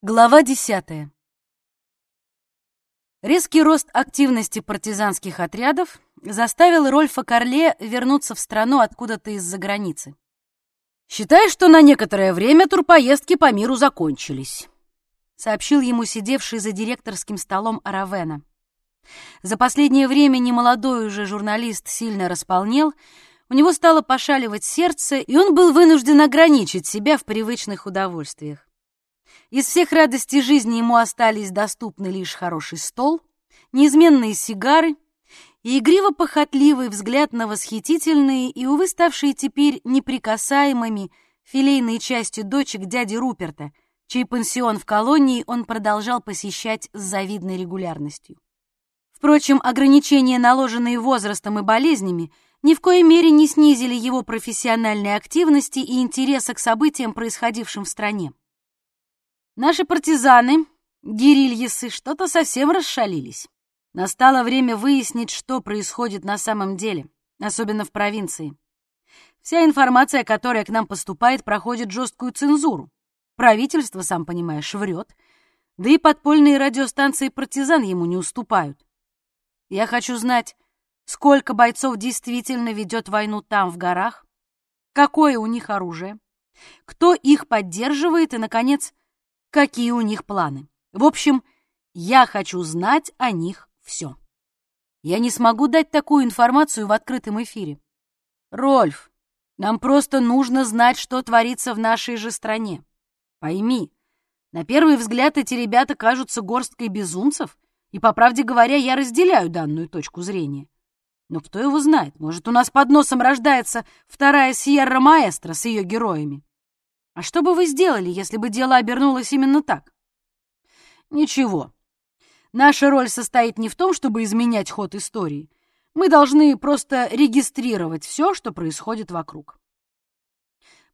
Глава десятая. Резкий рост активности партизанских отрядов заставил Рольфа Карле вернуться в страну откуда-то из-за границы. «Считай, что на некоторое время турпоездки по миру закончились», сообщил ему сидевший за директорским столом Аравена. За последнее время немолодой уже журналист сильно располнел, у него стало пошаливать сердце, и он был вынужден ограничить себя в привычных удовольствиях. Из всех радостей жизни ему остались доступны лишь хороший стол, неизменные сигары и игриво-похотливый взгляд на восхитительные и, увы, ставшие теперь неприкасаемыми филейные части дочек дяди Руперта, чей пансион в колонии он продолжал посещать с завидной регулярностью. Впрочем, ограничения, наложенные возрастом и болезнями, ни в коей мере не снизили его профессиональной активности и интереса к событиям, происходившим в стране. Наши партизаны, гирильесы, что-то совсем расшалились. Настало время выяснить, что происходит на самом деле, особенно в провинции. Вся информация, которая к нам поступает, проходит жесткую цензуру. Правительство, сам понимаешь, врет. Да и подпольные радиостанции партизан ему не уступают. Я хочу знать, сколько бойцов действительно ведет войну там, в горах, какое у них оружие, кто их поддерживает и, наконец, какие у них планы. В общем, я хочу знать о них все. Я не смогу дать такую информацию в открытом эфире. Рольф, нам просто нужно знать, что творится в нашей же стране. Пойми, на первый взгляд эти ребята кажутся горсткой безумцев, и, по правде говоря, я разделяю данную точку зрения. Но кто его знает, может, у нас под носом рождается вторая Сьерра Маэстро с ее героями. А что бы вы сделали, если бы дело обернулось именно так? Ничего. Наша роль состоит не в том, чтобы изменять ход истории. Мы должны просто регистрировать все, что происходит вокруг.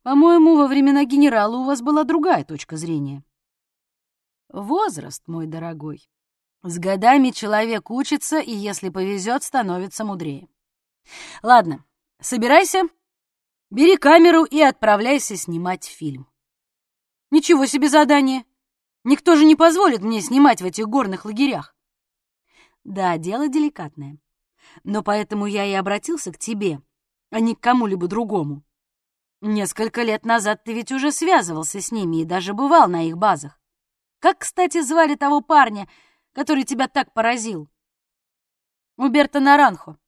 По-моему, во времена генерала у вас была другая точка зрения. Возраст, мой дорогой. С годами человек учится, и, если повезет, становится мудрее. Ладно, собирайся Бери камеру и отправляйся снимать фильм. Ничего себе задание. Никто же не позволит мне снимать в этих горных лагерях. Да, дело деликатное. Но поэтому я и обратился к тебе, а не к кому-либо другому. Несколько лет назад ты ведь уже связывался с ними и даже бывал на их базах. Как, кстати, звали того парня, который тебя так поразил? Уберто Наранхо.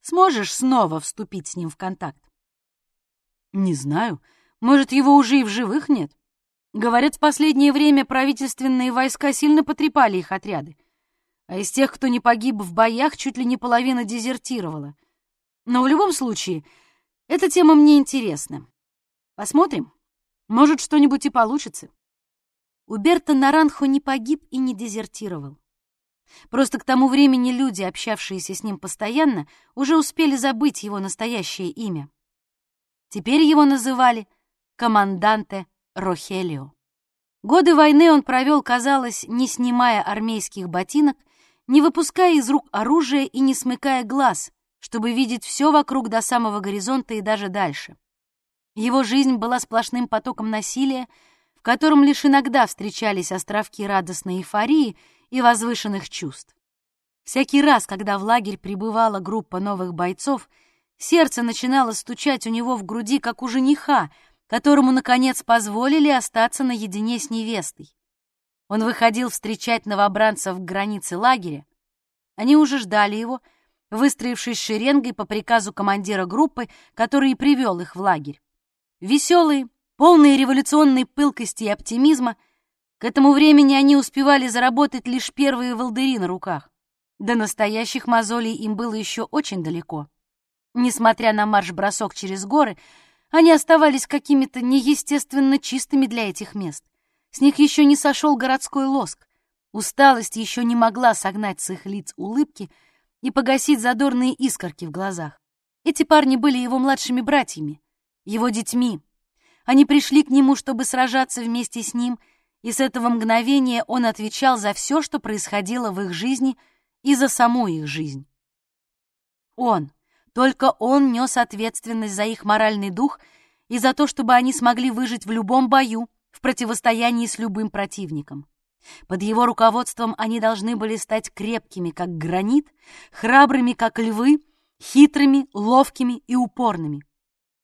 Сможешь снова вступить с ним в контакт? Не знаю. Может, его уже и в живых нет? Говорят, в последнее время правительственные войска сильно потрепали их отряды. А из тех, кто не погиб в боях, чуть ли не половина дезертировала. Но в любом случае, эта тема мне интересна. Посмотрим. Может, что-нибудь и получится. Уберто Наранхо не погиб и не дезертировал. Просто к тому времени люди, общавшиеся с ним постоянно, уже успели забыть его настоящее имя. Теперь его называли команданте Рохелио. Годы войны он провел, казалось, не снимая армейских ботинок, не выпуская из рук оружие и не смыкая глаз, чтобы видеть все вокруг до самого горизонта и даже дальше. Его жизнь была сплошным потоком насилия, в котором лишь иногда встречались островки радостной эйфории и возвышенных чувств. Всякий раз, когда в лагерь прибывала группа новых бойцов, Сердце начинало стучать у него в груди, как у жениха, которому, наконец, позволили остаться наедине с невестой. Он выходил встречать новобранцев к границе лагеря. Они уже ждали его, выстроившись шеренгой по приказу командира группы, который и привел их в лагерь. Веселые, полные революционной пылкости и оптимизма, к этому времени они успевали заработать лишь первые волдыри на руках. До настоящих мозолей им было еще очень далеко. Несмотря на марш-бросок через горы, они оставались какими-то неестественно чистыми для этих мест. С них еще не сошел городской лоск. Усталость еще не могла согнать с их лиц улыбки и погасить задорные искорки в глазах. Эти парни были его младшими братьями, его детьми. Они пришли к нему, чтобы сражаться вместе с ним, и с этого мгновения он отвечал за все, что происходило в их жизни и за саму их жизнь. Он, только он нес ответственность за их моральный дух и за то, чтобы они смогли выжить в любом бою в противостоянии с любым противником. Под его руководством они должны были стать крепкими, как гранит, храбрыми, как львы, хитрыми, ловкими и упорными.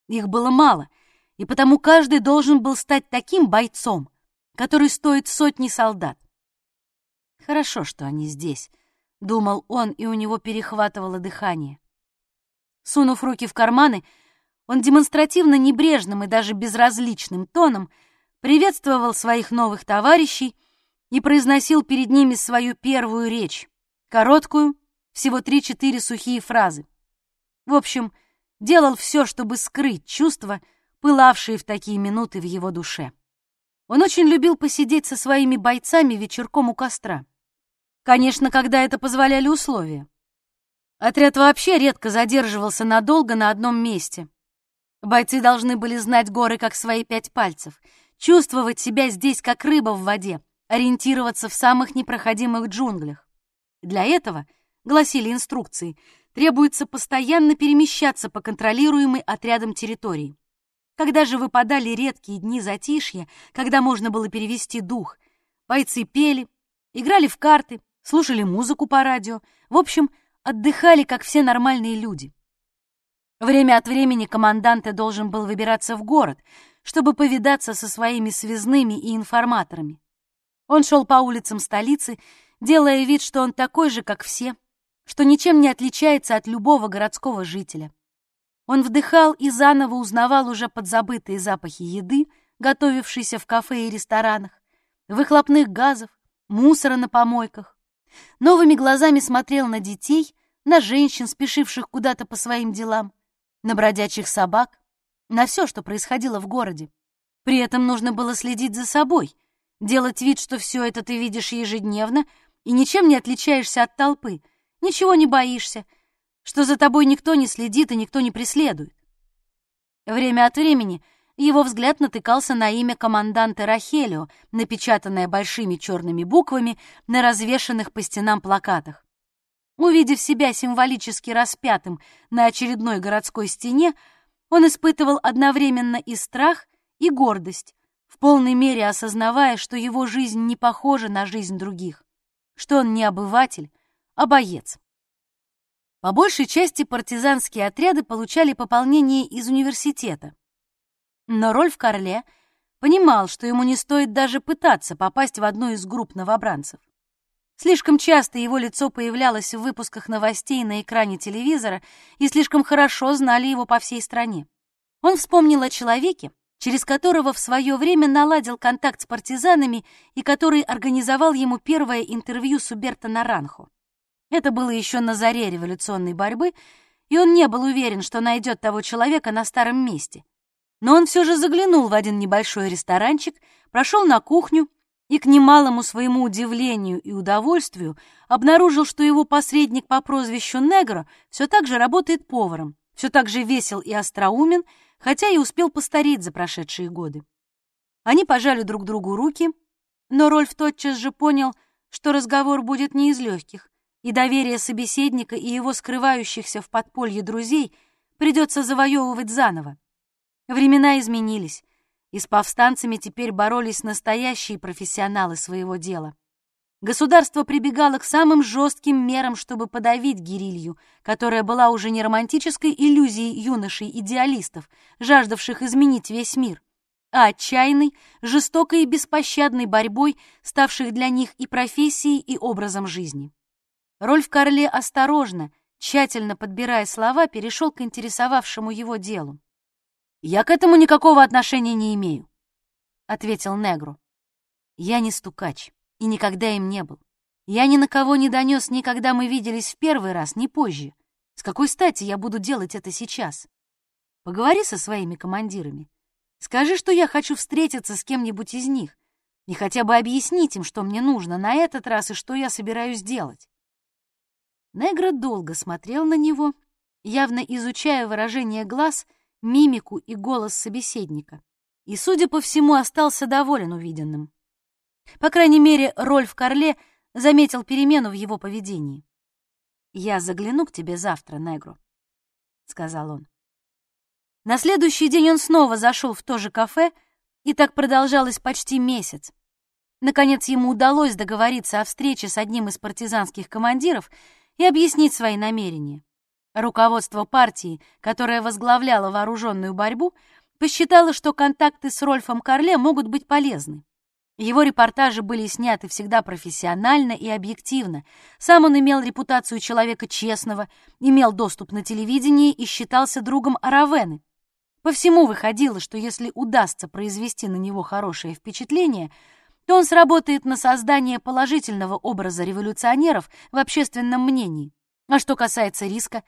Их было мало, и потому каждый должен был стать таким бойцом, который стоит сотни солдат. Хорошо, что они здесь, — думал он, и у него перехватывало дыхание. Сунув руки в карманы, он демонстративно небрежным и даже безразличным тоном приветствовал своих новых товарищей и произносил перед ними свою первую речь, короткую, всего три-четыре сухие фразы. В общем, делал все, чтобы скрыть чувства, пылавшие в такие минуты в его душе. Он очень любил посидеть со своими бойцами вечерком у костра. Конечно, когда это позволяли условия. Отряд вообще редко задерживался надолго на одном месте. Бойцы должны были знать горы как свои пять пальцев, чувствовать себя здесь как рыба в воде, ориентироваться в самых непроходимых джунглях. Для этого, гласили инструкции, требуется постоянно перемещаться по контролируемой отрядом территории. Когда же выпадали редкие дни затишья, когда можно было перевести дух, бойцы пели, играли в карты, слушали музыку по радио, в общем, отдыхали, как все нормальные люди. Время от времени командант должен был выбираться в город, чтобы повидаться со своими связными и информаторами. Он шел по улицам столицы, делая вид, что он такой же, как все, что ничем не отличается от любого городского жителя. Он вдыхал и заново узнавал уже подзабытые запахи еды, готовившейся в кафе и ресторанах, выхлопных газов, мусора на помойках. Новыми глазами смотрел на детей, на женщин, спешивших куда-то по своим делам, на бродячих собак, на все, что происходило в городе. При этом нужно было следить за собой, делать вид, что все это ты видишь ежедневно и ничем не отличаешься от толпы, ничего не боишься, что за тобой никто не следит и никто не преследует. Время от времени его взгляд натыкался на имя команданта Рахелио, напечатанное большими черными буквами на развешанных по стенам плакатах. Увидев себя символически распятым на очередной городской стене, он испытывал одновременно и страх, и гордость, в полной мере осознавая, что его жизнь не похожа на жизнь других, что он не обыватель, а боец. По большей части партизанские отряды получали пополнение из университета. Но Рольф Карле понимал, что ему не стоит даже пытаться попасть в одну из групп новобранцев. Слишком часто его лицо появлялось в выпусках новостей на экране телевизора, и слишком хорошо знали его по всей стране. Он вспомнил о человеке, через которого в свое время наладил контакт с партизанами и который организовал ему первое интервью с Уберто Наранхо. Это было еще на заре революционной борьбы, и он не был уверен, что найдет того человека на старом месте. Но он все же заглянул в один небольшой ресторанчик, прошел на кухню и, к немалому своему удивлению и удовольствию, обнаружил, что его посредник по прозвищу Негро все так же работает поваром, все так же весел и остроумен, хотя и успел постареть за прошедшие годы. Они пожали друг другу руки, но Рольф тотчас же понял, что разговор будет не из легких, и доверие собеседника и его скрывающихся в подполье друзей придется завоевывать заново. Времена изменились, и с повстанцами теперь боролись настоящие профессионалы своего дела. Государство прибегало к самым жестким мерам, чтобы подавить гирилью, которая была уже не романтической иллюзией юношей-идеалистов, жаждавших изменить весь мир, а отчаянной, жестокой и беспощадной борьбой, ставших для них и профессией, и образом жизни. Рольф Карле осторожно, тщательно подбирая слова, перешел к интересовавшему его делу. «Я к этому никакого отношения не имею», — ответил Негру. «Я не стукач и никогда им не был. Я ни на кого не донес ни когда мы виделись в первый раз, ни позже. С какой стати я буду делать это сейчас? Поговори со своими командирами. Скажи, что я хочу встретиться с кем-нибудь из них и хотя бы объяснить им, что мне нужно на этот раз и что я собираюсь делать. Негро долго смотрел на него, явно изучая выражение глаз, мимику и голос собеседника. И, судя по всему, остался доволен увиденным. По крайней мере, Рольф Карле заметил перемену в его поведении. «Я загляну к тебе завтра, Негро», — сказал он. На следующий день он снова зашел в то же кафе, И так продолжалось почти месяц. Наконец ему удалось договориться о встрече с одним из партизанских командиров и объяснить свои намерения. Руководство партии, которое возглавляло вооруженную борьбу, посчитало, что контакты с Рольфом Карле могут быть полезны. Его репортажи были сняты всегда профессионально и объективно. Сам он имел репутацию человека честного, имел доступ на телевидение и считался другом Аравены. По всему выходило, что если удастся произвести на него хорошее впечатление, то он сработает на создание положительного образа революционеров в общественном мнении. А что касается риска,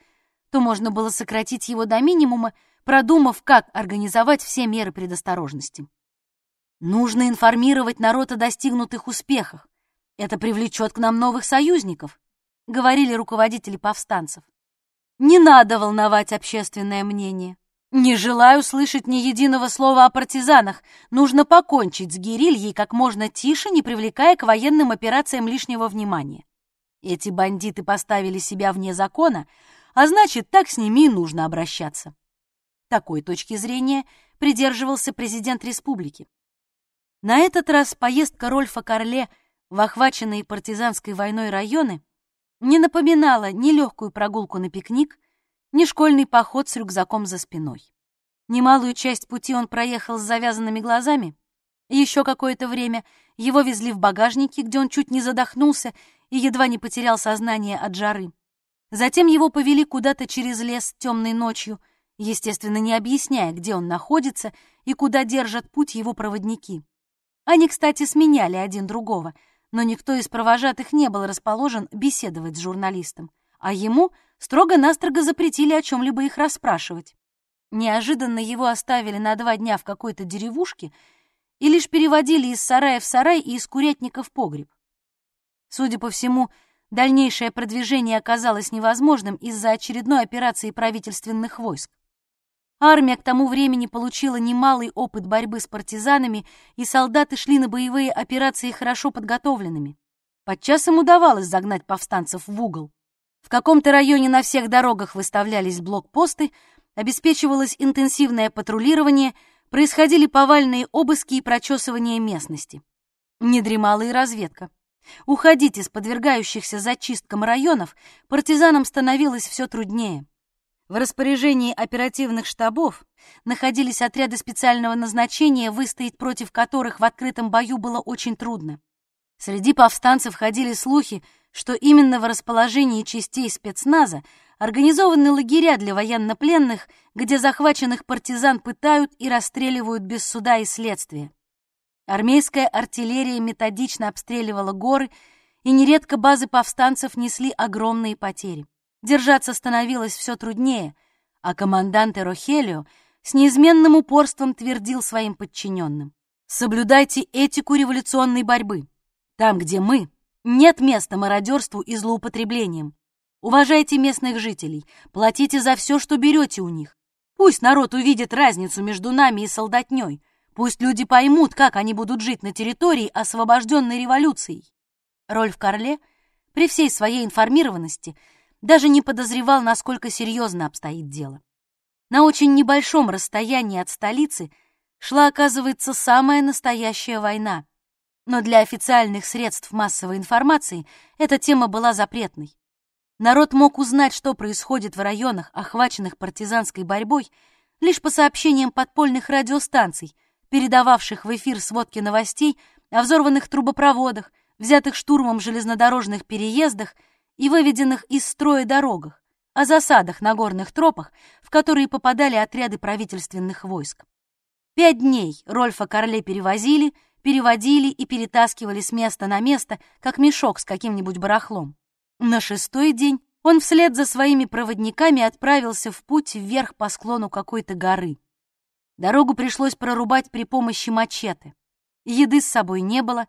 то можно было сократить его до минимума, продумав, как организовать все меры предосторожности. Нужно информировать народ о достигнутых успехах. Это привлечет к нам новых союзников, говорили руководители повстанцев. Не надо волновать общественное мнение. Не желаю слышать ни единого слова о партизанах. Нужно покончить с герильей как можно тише, не привлекая к военным операциям лишнего внимания. Эти бандиты поставили себя вне закона, а значит, так с ними нужно обращаться. Такой точки зрения придерживался президент республики. На этот раз поездка Рольфа Карле в охваченные партизанской войной районы не напоминала ни легкую прогулку на пикник, ни школьный поход с рюкзаком за спиной. Немалую часть пути он проехал с завязанными глазами. Еще какое-то время его везли в багажнике, где он чуть не задохнулся и едва не потерял сознание от жары. Затем его повели куда-то через лес темной ночью, естественно, не объясняя, где он находится и куда держат путь его проводники. Они, кстати, сменяли один другого, но никто из провожатых не был расположен беседовать с журналистом, а ему строго-настрого запретили о чем-либо их расспрашивать. Неожиданно его оставили на два дня в какой-то деревушке и лишь переводили из сарая в сарай и из курятника в погреб. Судя по всему, дальнейшее продвижение оказалось невозможным из-за очередной операции правительственных войск. Армия к тому времени получила немалый опыт борьбы с партизанами, и солдаты шли на боевые операции хорошо подготовленными. Подчас им удавалось загнать повстанцев в угол. В каком-то районе на всех дорогах выставлялись блокпосты, обеспечивалось интенсивное патрулирование, происходили повальные обыски и прочесывание местности. Не дремала и разведка. Уходить из подвергающихся зачисткам районов партизанам становилось все труднее. В распоряжении оперативных штабов находились отряды специального назначения, выстоять против которых в открытом бою было очень трудно. Среди повстанцев ходили слухи, что именно в расположении частей спецназа организованы лагеря для военнопленных, где захваченных партизан пытают и расстреливают без суда и следствия. Армейская артиллерия методично обстреливала горы, и нередко базы повстанцев несли огромные потери. Держаться становилось все труднее, а командант Эрохелио с неизменным упорством твердил своим подчиненным. «Соблюдайте этику революционной борьбы. Там, где мы, нет места мародерству и злоупотреблениям. Уважайте местных жителей, платите за все, что берете у них. Пусть народ увидит разницу между нами и солдатней. Пусть люди поймут, как они будут жить на территории, освобожденной революцией». Рольф Карле, при всей своей информированности, даже не подозревал, насколько серьезно обстоит дело. На очень небольшом расстоянии от столицы шла, оказывается, самая настоящая война. Но для официальных средств массовой информации эта тема была запретной. Народ мог узнать, что происходит в районах, охваченных партизанской борьбой, лишь по сообщениям подпольных радиостанций, передававших в эфир сводки новостей о взорванных трубопроводах, взятых штурмом железнодорожных переездах и выведенных из строя дорогах, о засадах на горных тропах, в которые попадали отряды правительственных войск. Пять дней Рольфа Карле перевозили, переводили и перетаскивали с места на место, как мешок с каким-нибудь барахлом. На шестой день он вслед за своими проводниками отправился в путь вверх по склону какой-то горы. Дорогу пришлось прорубать при помощи мачете. Еды с собой не было,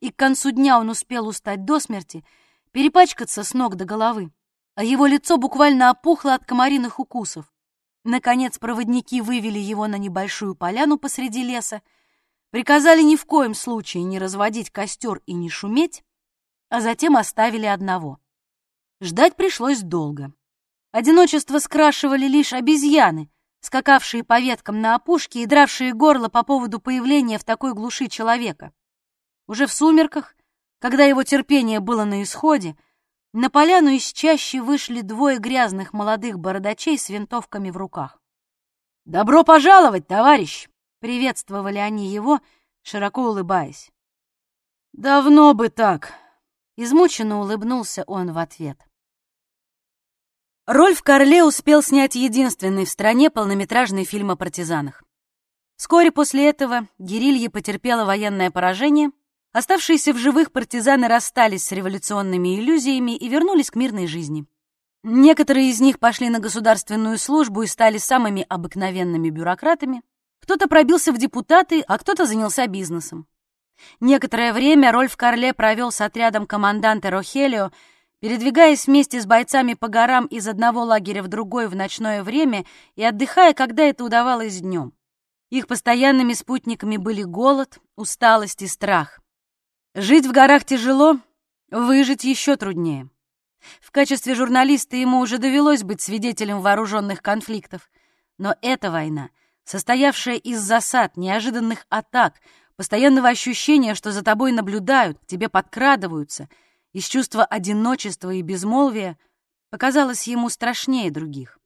и к концу дня он успел устать до смерти перепачкаться с ног до головы, а его лицо буквально опухло от комариных укусов. Наконец проводники вывели его на небольшую поляну посреди леса, приказали ни в коем случае не разводить костер и не шуметь, а затем оставили одного. Ждать пришлось долго. Одиночество скрашивали лишь обезьяны, скакавшие по веткам на опушке и дравшие горло по поводу появления в такой глуши человека. Уже в сумерках, когда его терпение было на исходе, на поляну из чащи вышли двое грязных молодых бородачей с винтовками в руках. «Добро пожаловать, товарищ!» — приветствовали они его, широко улыбаясь. «Давно бы так!» — измученно улыбнулся он в ответ. Рольф Карле успел снять единственный в стране полнометражный фильм о партизанах. Вскоре после этого Герилья потерпела военное поражение, оставшиеся в живых партизаны расстались с революционными иллюзиями и вернулись к мирной жизни. Некоторые из них пошли на государственную службу и стали самыми обыкновенными бюрократами, кто-то пробился в депутаты, а кто-то занялся бизнесом. Некоторое время Рольф Карле провел с отрядом команданта Рохелио передвигаясь вместе с бойцами по горам из одного лагеря в другой в ночное время и отдыхая, когда это удавалось днем. Их постоянными спутниками были голод, усталость и страх. Жить в горах тяжело, выжить еще труднее. В качестве журналиста ему уже довелось быть свидетелем вооруженных конфликтов. Но эта война, состоявшая из засад, неожиданных атак, постоянного ощущения, что за тобой наблюдают, к тебе подкрадываются — из чувства одиночества и безмолвия показалось ему страшнее других.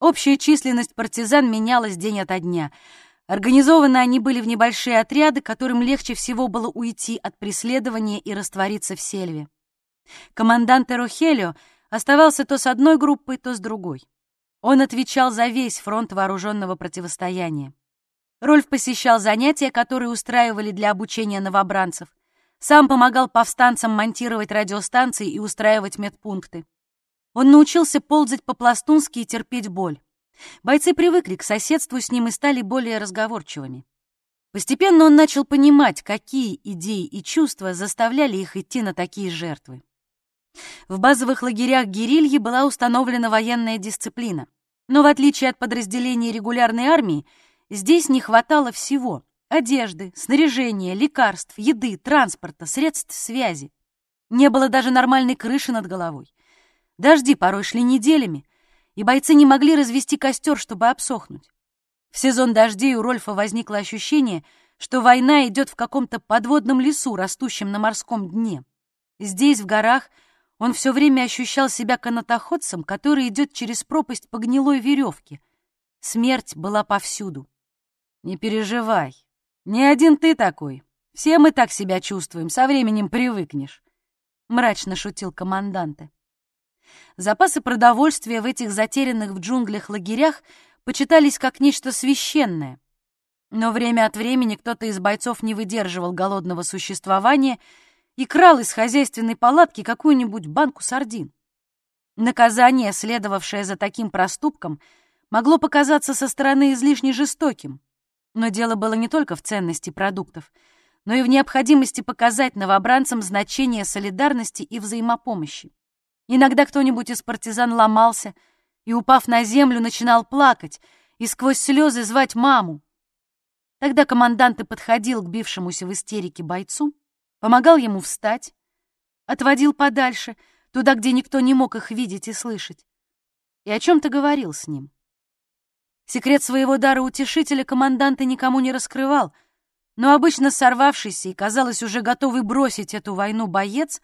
Общая численность партизан менялась день ото дня. Организованы они были в небольшие отряды, которым легче всего было уйти от преследования и раствориться в сельве. Командант Эрохелио оставался то с одной группой, то с другой. Он отвечал за весь фронт вооруженного противостояния. Рольф посещал занятия, которые устраивали для обучения новобранцев. Сам помогал повстанцам монтировать радиостанции и устраивать медпункты. Он научился ползать по-пластунски и терпеть боль. Бойцы привыкли к соседству с ним и стали более разговорчивыми. Постепенно он начал понимать, какие идеи и чувства заставляли их идти на такие жертвы. В базовых лагерях Гирильи была установлена военная дисциплина, но в отличие от подразделений регулярной армии, здесь не хватало всего Одежды, снаряжения, лекарств, еды, транспорта, средств связи. Не было даже нормальной крыши над головой. Дожди порой шли неделями, и бойцы не могли развести костер, чтобы обсохнуть. В сезон дождей у Рольфа возникло ощущение, что война идет в каком-то подводном лесу, растущем на морском дне. Здесь, в горах, он все время ощущал себя канатоходцем, который идет через пропасть по гнилой веревке. Смерть была повсюду. «Не переживай», «Не один ты такой. Все мы так себя чувствуем, со временем привыкнешь», — мрачно шутил команданте. Запасы продовольствия в этих затерянных в джунглях лагерях почитались как нечто священное. Но время от времени кто-то из бойцов не выдерживал голодного существования и крал из хозяйственной палатки какую-нибудь банку сардин. Наказание, следовавшее за таким проступком, могло показаться со стороны излишне жестоким. Но дело было не только в ценности продуктов, но и в необходимости показать новобранцам значение солидарности и взаимопомощи. Иногда кто-нибудь из партизан ломался и, упав на землю, начинал плакать и сквозь слезы звать маму. Тогда командант и подходил к бившемуся в истерике бойцу, помогал ему встать, отводил подальше, туда, где никто не мог их видеть и слышать, и о чем-то говорил с ним. Секрет своего дара утешителя командант и никому не раскрывал, но обычно сорвавшийся и, казалось, уже готовый бросить эту войну боец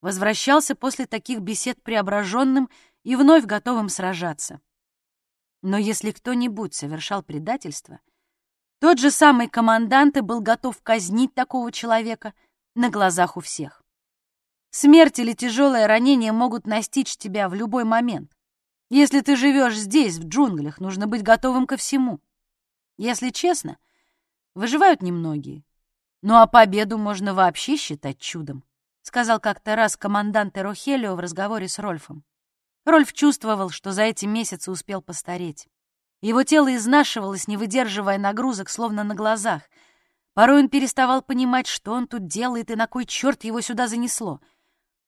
возвращался после таких бесед преображенным и вновь готовым сражаться. Но если кто-нибудь совершал предательство, тот же самый командант и был готов казнить такого человека на глазах у всех. Смерть или тяжелое ранение могут настичь тебя в любой момент. Если ты живешь здесь, в джунглях, нужно быть готовым ко всему. Если честно, выживают немногие. Ну а победу можно вообще считать чудом, сказал как-то раз командант Эрохелио в разговоре с Рольфом. Рольф чувствовал, что за эти месяцы успел постареть. Его тело изнашивалось, не выдерживая нагрузок, словно на глазах. Порой он переставал понимать, что он тут делает и на кой черт его сюда занесло.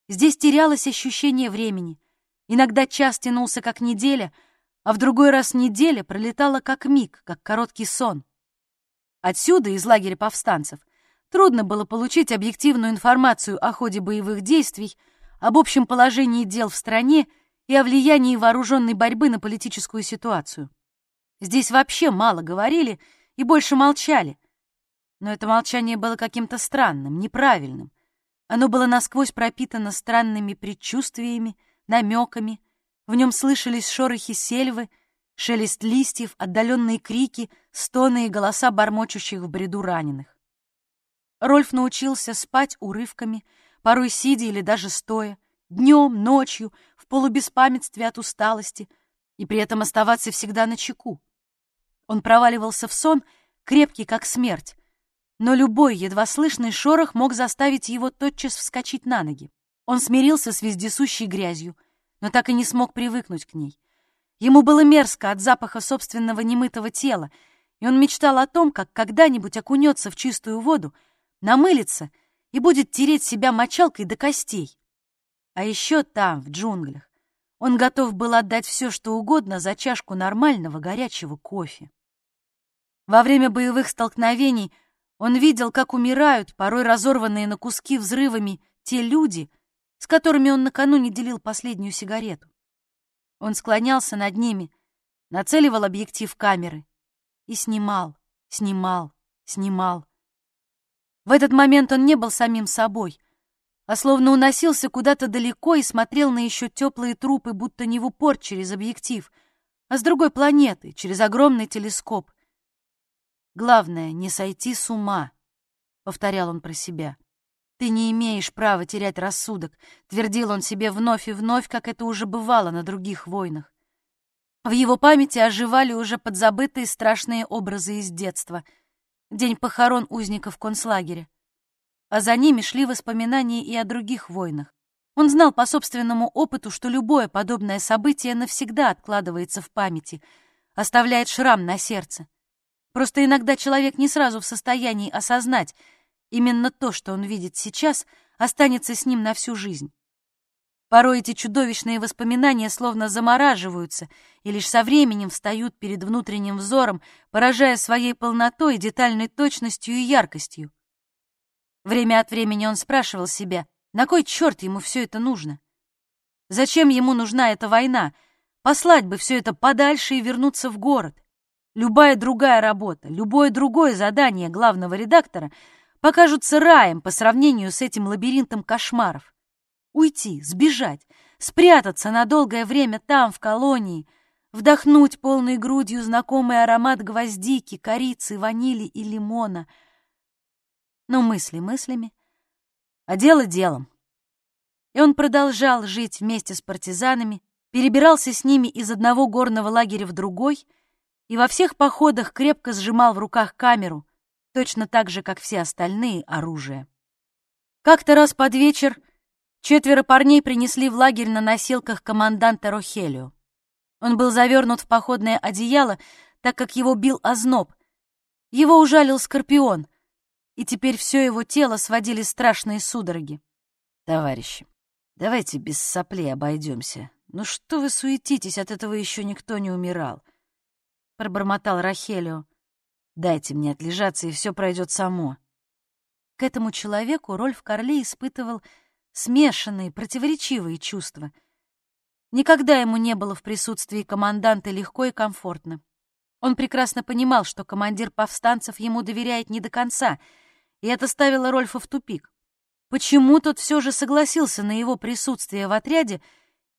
Здесь терялось ощущение времени — Иногда час тянулся как неделя, а в другой раз неделя пролетала как миг, как короткий сон. Отсюда, из лагеря повстанцев, трудно было получить объективную информацию о ходе боевых действий, об общем положении дел в стране и о влиянии вооруженной борьбы на политическую ситуацию. Здесь вообще мало говорили и больше молчали. Но это молчание было каким-то странным, неправильным. Оно было насквозь пропитано странными предчувствиями, намеками. В нем слышались шорохи сельвы, шелест листьев, отдаленные крики, стоны и голоса бормочущих в бреду раненых. Рольф научился спать урывками, порой сидя или даже стоя, днем, ночью, в полубеспамятстве от усталости, и при этом оставаться всегда на чеку. Он проваливался в сон, крепкий, как смерть, но любой едва слышный шорох мог заставить его тотчас вскочить на ноги. Он смирился с вездесущей грязью, но так и не смог привыкнуть к ней. Ему было мерзко от запаха собственного немытого тела, и он мечтал о том, как когда-нибудь окунется в чистую воду, намылится и будет тереть себя мочалкой до костей. А еще там, в джунглях, он готов был отдать все, что угодно за чашку нормального горячего кофе. Во время боевых столкновений он видел, как умирают, порой разорванные на куски взрывами, те люди, с которыми он накануне делил последнюю сигарету. Он склонялся над ними, нацеливал объектив камеры и снимал, снимал, снимал. В этот момент он не был самим собой, а словно уносился куда-то далеко и смотрел на еще теплые трупы, будто не в упор через объектив, а с другой планеты, через огромный телескоп. «Главное, не сойти с ума», — повторял он про себя. «Ты не имеешь права терять рассудок», — твердил он себе вновь и вновь, как это уже бывало на других войнах. В его памяти оживали уже подзабытые страшные образы из детства. День похорон узников концлагеря. А за ними шли воспоминания и о других войнах. Он знал по собственному опыту, что любое подобное событие навсегда откладывается в памяти, оставляет шрам на сердце. Просто иногда человек не сразу в состоянии осознать — Именно то, что он видит сейчас, останется с ним на всю жизнь. Порой эти чудовищные воспоминания словно замораживаются и лишь со временем встают перед внутренним взором, поражая своей полнотой, детальной точностью и яркостью. Время от времени он спрашивал себя, на кой черт ему все это нужно? Зачем ему нужна эта война? Послать бы все это подальше и вернуться в город. Любая другая работа, любое другое задание главного редактора — покажутся раем по сравнению с этим лабиринтом кошмаров. Уйти, сбежать, спрятаться на долгое время там, в колонии, вдохнуть полной грудью знакомый аромат гвоздики, корицы, ванили и лимона. Но мысли мыслями, а дело делом. И он продолжал жить вместе с партизанами, перебирался с ними из одного горного лагеря в другой и во всех походах крепко сжимал в руках камеру, точно так же, как все остальные, оружие. Как-то раз под вечер четверо парней принесли в лагерь на носилках команданта Рохелио. Он был завернут в походное одеяло, так как его бил озноб. Его ужалил скорпион, и теперь все его тело сводили страшные судороги. «Товарищи, давайте без соплей обойдемся. Ну что вы суетитесь, от этого еще никто не умирал», — пробормотал Рахелио. Дайте мне отлежаться, и все пройдет само. К этому человеку Рольф Карле испытывал смешанные, противоречивые чувства. Никогда ему не было в присутствии команданта легко и комфортно. Он прекрасно понимал, что командир повстанцев ему доверяет не до конца, и это ставило Рольфа в тупик. Почему тот все же согласился на его присутствие в отряде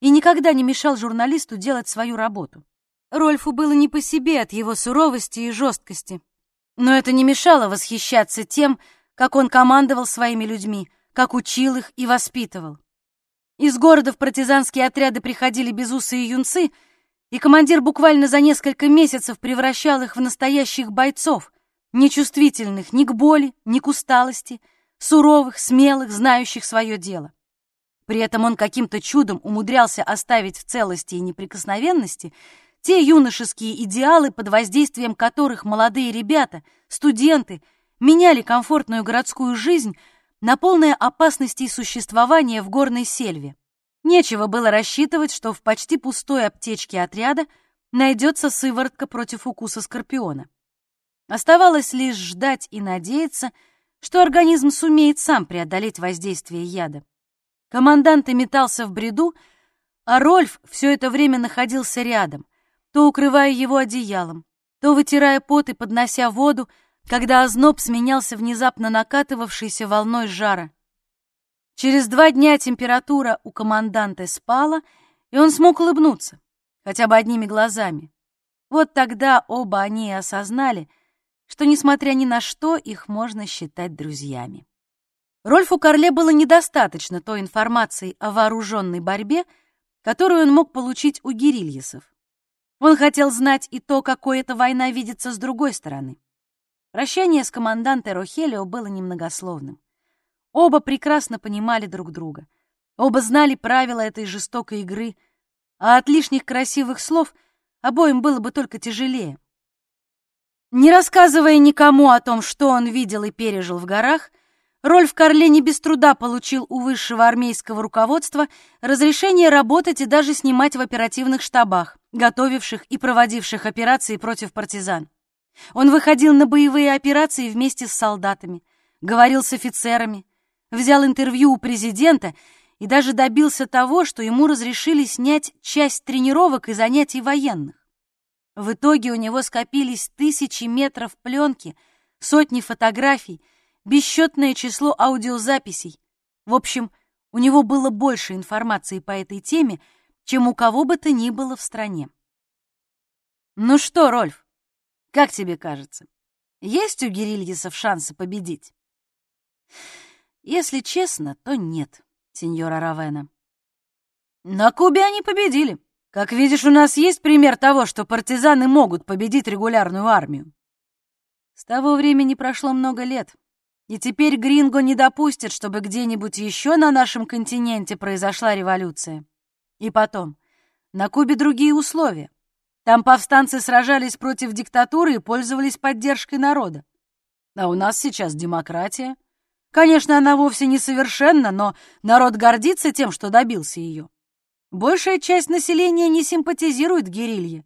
и никогда не мешал журналисту делать свою работу? Рольфу было не по себе от его суровости и жесткости, но это не мешало восхищаться тем, как он командовал своими людьми, как учил их и воспитывал. Из города в партизанские отряды приходили безусые юнцы, и командир буквально за несколько месяцев превращал их в настоящих бойцов, нечувствительных ни к боли, ни к усталости, суровых, смелых, знающих свое дело. При этом он каким-то чудом умудрялся оставить в целости и неприкосновенности те юношеские идеалы, под воздействием которых молодые ребята, студенты, меняли комфортную городскую жизнь на полное опасностей существования в горной сельве. Нечего было рассчитывать, что в почти пустой аптечке отряда найдется сыворотка против укуса скорпиона. Оставалось лишь ждать и надеяться, что организм сумеет сам преодолеть воздействие яда. Командант метался в бреду, а Рольф все это время находился рядом — то укрывая его одеялом, то вытирая пот и поднося воду, когда озноб сменялся внезапно накатывавшейся волной жара. Через два дня температура у команданта спала, и он смог улыбнуться, хотя бы одними глазами. Вот тогда оба они и осознали, что, несмотря ни на что, их можно считать друзьями. Рольфу Карле было недостаточно той информации о вооруженной борьбе, которую он мог получить у гирильесов. Он хотел знать и то, какой эта война видится с другой стороны. Прощание с командантой Рохелио было немногословным. Оба прекрасно понимали друг друга. Оба знали правила этой жестокой игры, а от лишних красивых слов обоим было бы только тяжелее. Не рассказывая никому о том, что он видел и пережил в горах, Рольф Карле не без труда получил у высшего армейского руководства разрешение работать и даже снимать в оперативных штабах, готовивших и проводивших операции против партизан. Он выходил на боевые операции вместе с солдатами, говорил с офицерами, взял интервью у президента и даже добился того, что ему разрешили снять часть тренировок и занятий военных. В итоге у него скопились тысячи метров пленки, сотни фотографий, бесчетное число аудиозаписей. В общем, у него было больше информации по этой теме, чем у кого бы то ни было в стране. «Ну что, Рольф, как тебе кажется, есть у гирильесов шансы победить?» «Если честно, то нет, сеньора Равена». «На Кубе они победили. Как видишь, у нас есть пример того, что партизаны могут победить регулярную армию». С того времени прошло много лет, и теперь Гринго не допустит, чтобы где-нибудь еще на нашем континенте произошла революция. И потом, на Кубе другие условия. Там повстанцы сражались против диктатуры и пользовались поддержкой народа. А у нас сейчас демократия. Конечно, она вовсе не совершенна, но народ гордится тем, что добился ее. Большая часть населения не симпатизирует герилье.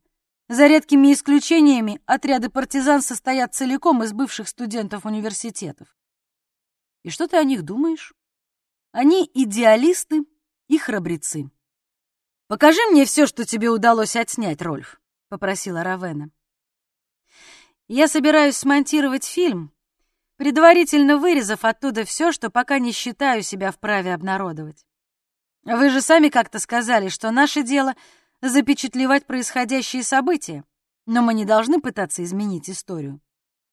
За редкими исключениями отряды партизан состоят целиком из бывших студентов университетов. И что ты о них думаешь? Они идеалисты и храбрецы. «Покажи мне все, что тебе удалось отснять, Рольф», — попросила Равена. «Я собираюсь смонтировать фильм, предварительно вырезав оттуда все, что пока не считаю себя вправе обнародовать. Вы же сами как-то сказали, что наше дело — запечатлевать происходящие события, но мы не должны пытаться изменить историю.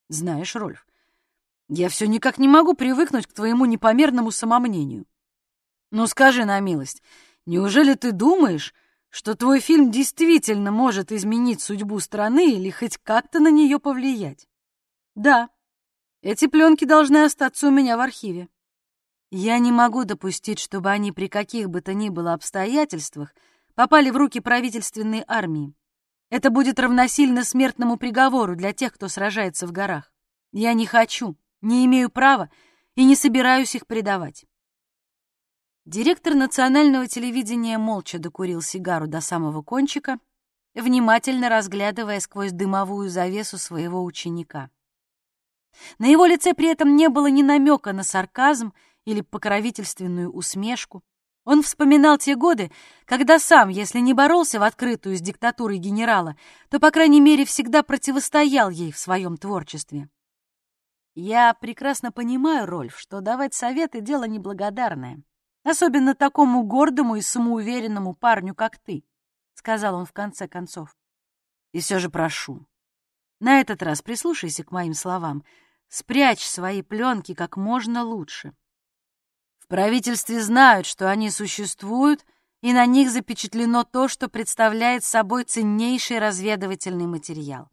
Знаешь, Рольф, я все никак не могу привыкнуть к твоему непомерному самомнению. Ну скажи на милость, неужели ты думаешь, что твой фильм действительно может изменить судьбу страны или хоть как-то на нее повлиять? Да, эти пленки должны остаться у меня в архиве. Я не могу допустить, чтобы они при каких бы то ни было обстоятельствах попали в руки правительственной армии. Это будет равносильно смертному приговору для тех, кто сражается в горах. Я не хочу, не имею права и не собираюсь их предавать. Директор национального телевидения молча докурил сигару до самого кончика, внимательно разглядывая сквозь дымовую завесу своего ученика. На его лице при этом не было ни намека на сарказм или покровительственную усмешку. Он вспоминал те годы, когда сам, если не боролся в открытую с диктатурой генерала, то, по крайней мере, всегда противостоял ей в своем творчестве. Я прекрасно понимаю, Рольф, что давать советы — дело неблагодарное. Особенно такому гордому и самоуверенному парню, как ты, — сказал он в конце концов. И все же прошу, на этот раз прислушайся к моим словам. Спрячь свои пленки как можно лучше. В правительстве знают, что они существуют, и на них запечатлено то, что представляет собой ценнейший разведывательный материал.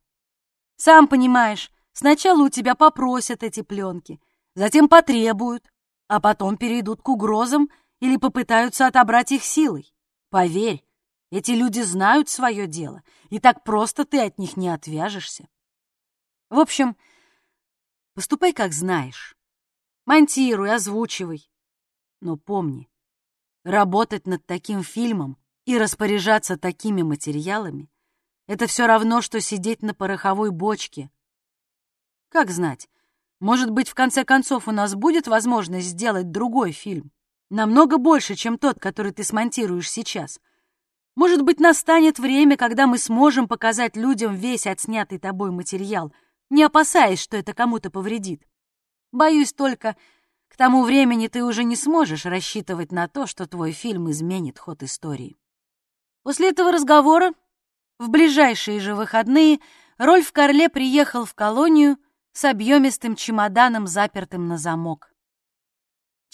Сам понимаешь, Сначала у тебя попросят эти пленки, затем потребуют, а потом перейдут к угрозам или попытаются отобрать их силой. Поверь, эти люди знают свое дело, и так просто ты от них не отвяжешься. В общем, поступай как знаешь. Монтируй, озвучивай. Но помни, работать над таким фильмом и распоряжаться такими материалами — это все равно, что сидеть на пороховой бочке, как знать, может быть, в конце концов у нас будет возможность сделать другой фильм, намного больше, чем тот, который ты смонтируешь сейчас. Может быть, настанет время, когда мы сможем показать людям весь отснятый тобой материал, не опасаясь, что это кому-то повредит. Боюсь только, к тому времени ты уже не сможешь рассчитывать на то, что твой фильм изменит ход истории. После этого разговора в ближайшие же выходные Рольф Карле приехал в колонию с объемистым чемоданом, запертым на замок.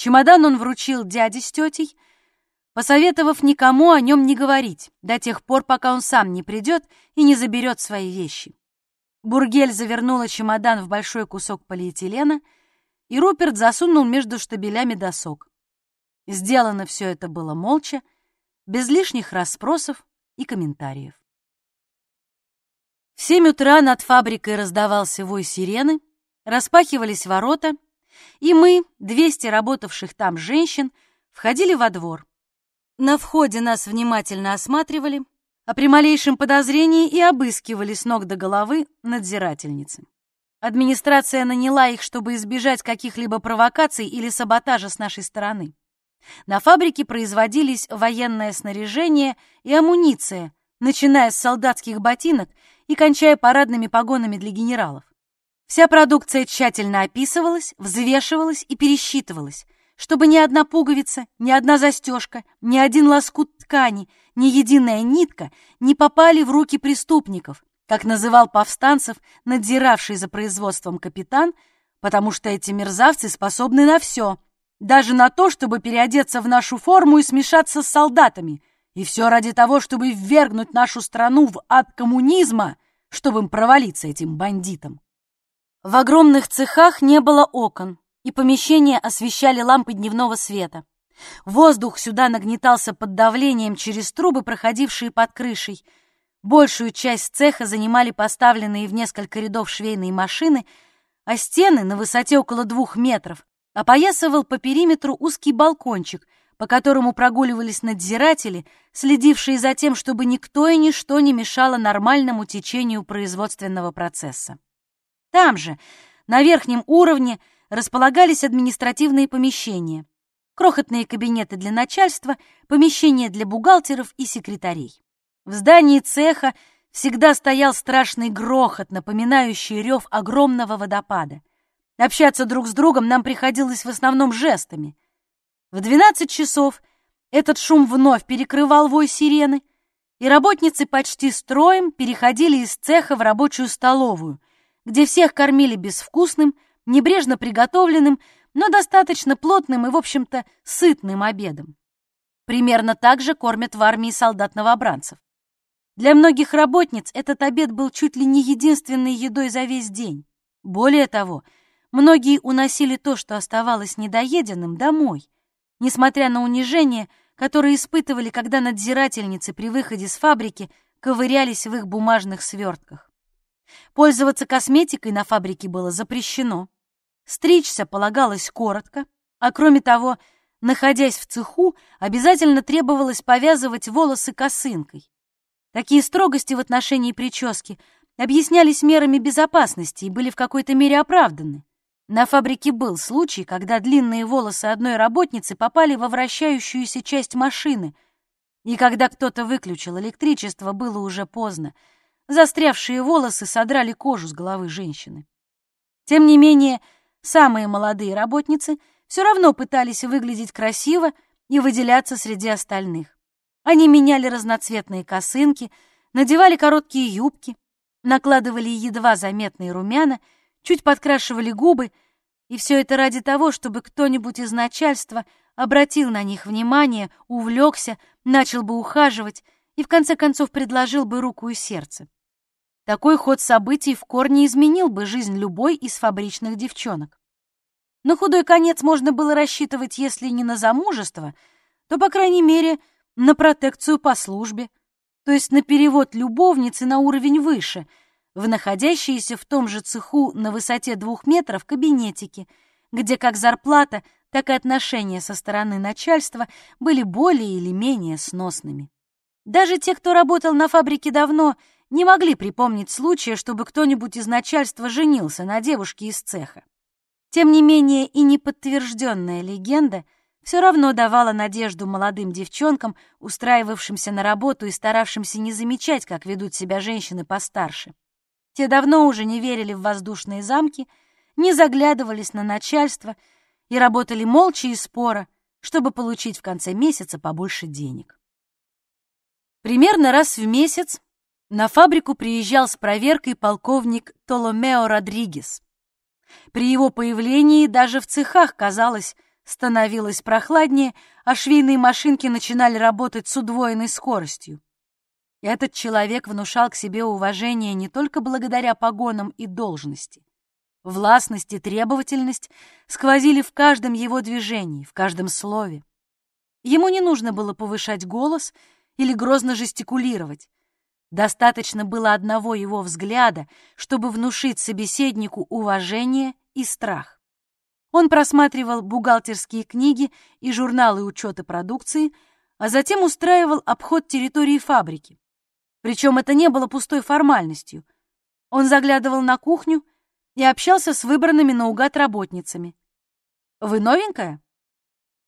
Чемодан он вручил дяде с тетей, посоветовав никому о нем не говорить до тех пор, пока он сам не придет и не заберет свои вещи. Бургель завернула чемодан в большой кусок полиэтилена, и Руперт засунул между штабелями досок. Сделано все это было молча, без лишних расспросов и комментариев. В семь утра над фабрикой раздавался вой сирены, распахивались ворота, и мы, 200 работавших там женщин, входили во двор. На входе нас внимательно осматривали, а при малейшем подозрении и обыскивали с ног до головы надзирательницы. Администрация наняла их, чтобы избежать каких-либо провокаций или саботажа с нашей стороны. На фабрике производились военное снаряжение и амуниция, начиная с солдатских ботинок и кончая парадными погонами для генералов. Вся продукция тщательно описывалась, взвешивалась и пересчитывалась, чтобы ни одна пуговица, ни одна застежка, ни один лоскут ткани, ни единая нитка не попали в руки преступников, как называл повстанцев надзиравший за производством капитан, потому что эти мерзавцы способны на все, даже на то, чтобы переодеться в нашу форму и смешаться с солдатами, и все ради того, чтобы ввергнуть нашу страну в ад коммунизма, чтобы им провалиться этим бандитам. В огромных цехах не было окон, и помещения освещали лампы дневного света. Воздух сюда нагнетался под давлением через трубы, проходившие под крышей. Большую часть цеха занимали поставленные в несколько рядов швейные машины, а стены на высоте около двух метров опоясывал по периметру узкий балкончик, по которому прогуливались надзиратели, следившие за тем, чтобы никто и ничто не мешало нормальному течению производственного процесса. Там же, на верхнем уровне, располагались административные помещения, крохотные кабинеты для начальства, помещения для бухгалтеров и секретарей. В здании цеха всегда стоял страшный грохот, напоминающий рев огромного водопада. Общаться друг с другом нам приходилось в основном жестами. В 12 часов этот шум вновь перекрывал вой сирены, и работницы почти строем переходили из цеха в рабочую столовую, где всех кормили безвкусным, небрежно приготовленным, но достаточно плотным и, в общем-то, сытным обедом. Примерно так же кормят в армии солдат-новобранцев. Для многих работниц этот обед был чуть ли не единственной едой за весь день. Более того, многие уносили то, что оставалось недоеденным, домой, несмотря на унижение, которое испытывали, когда надзирательницы при выходе с фабрики ковырялись в их бумажных свертках. Пользоваться косметикой на фабрике было запрещено. Стричься полагалось коротко, а кроме того, находясь в цеху, обязательно требовалось повязывать волосы косынкой. Такие строгости в отношении прически объяснялись мерами безопасности и были в какой-то мере оправданы. На фабрике был случай, когда длинные волосы одной работницы попали во вращающуюся часть машины, и когда кто-то выключил электричество, было уже поздно. Застрявшие волосы содрали кожу с головы женщины. Тем не менее, самые молодые работницы все равно пытались выглядеть красиво и выделяться среди остальных. Они меняли разноцветные косынки, надевали короткие юбки, накладывали едва заметные румяна, чуть подкрашивали губы, и все это ради того, чтобы кто-нибудь из начальства обратил на них внимание, увлекся, начал бы ухаживать и в конце концов предложил бы руку и сердце. Такой ход событий в корне изменил бы жизнь любой из фабричных девчонок. На худой конец можно было рассчитывать, если не на замужество, то, по крайней мере, на протекцию по службе, то есть на перевод любовницы на уровень выше, в находящиеся в том же цеху на высоте двух метров кабинетики, где как зарплата, так и отношения со стороны начальства были более или менее сносными. Даже те, кто работал на фабрике давно, не могли припомнить случая, чтобы кто-нибудь из начальства женился на девушке из цеха. Тем не менее и неподтвержденная легенда все равно давала надежду молодым девчонкам, устраивавшимся на работу и старавшимся не замечать, как ведут себя женщины постарше. Те давно уже не верили в воздушные замки, не заглядывались на начальство и работали молча и споро, чтобы получить в конце месяца побольше денег. Примерно раз в месяц на фабрику приезжал с проверкой полковник Толомео Родригес. При его появлении даже в цехах, казалось, становилось прохладнее, а швейные машинки начинали работать с удвоенной скоростью. Этот человек внушал к себе уважение не только благодаря погонам и должности. Властность и требовательность сквозили в каждом его движении, в каждом слове. Ему не нужно было повышать голос или грозно жестикулировать. Достаточно было одного его взгляда, чтобы внушить собеседнику уважение и страх. Он просматривал бухгалтерские книги и журналы учета продукции, а затем устраивал обход территории фабрики. Причем это не было пустой формальностью. Он заглядывал на кухню и общался с выбранными наугад работницами. «Вы новенькая?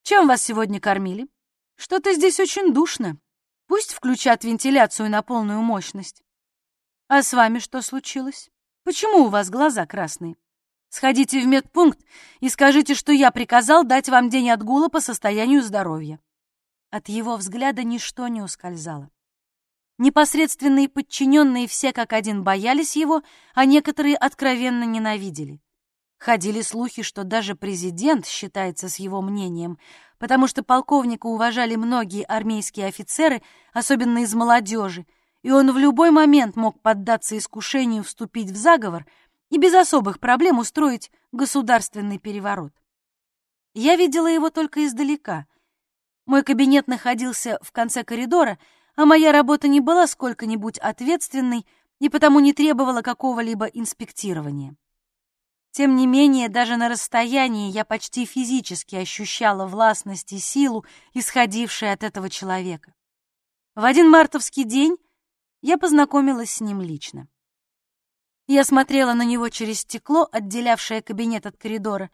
Чем вас сегодня кормили? Что-то здесь очень душно. Пусть включат вентиляцию на полную мощность. А с вами что случилось? Почему у вас глаза красные? Сходите в медпункт и скажите, что я приказал дать вам день отгула по состоянию здоровья. От его взгляда ничто не ускользало. Непосредственные подчиненные все как один боялись его, а некоторые откровенно ненавидели. Ходили слухи, что даже президент считается с его мнением, потому что полковника уважали многие армейские офицеры, особенно из молодежи, и он в любой момент мог поддаться искушению вступить в заговор — и без особых проблем устроить государственный переворот. Я видела его только издалека. Мой кабинет находился в конце коридора, а моя работа не была сколько-нибудь ответственной и потому не требовала какого-либо инспектирования. Тем не менее, даже на расстоянии я почти физически ощущала властность и силу, исходившие от этого человека. В один мартовский день я познакомилась с ним лично. Я смотрела на него через стекло, отделявшее кабинет от коридора,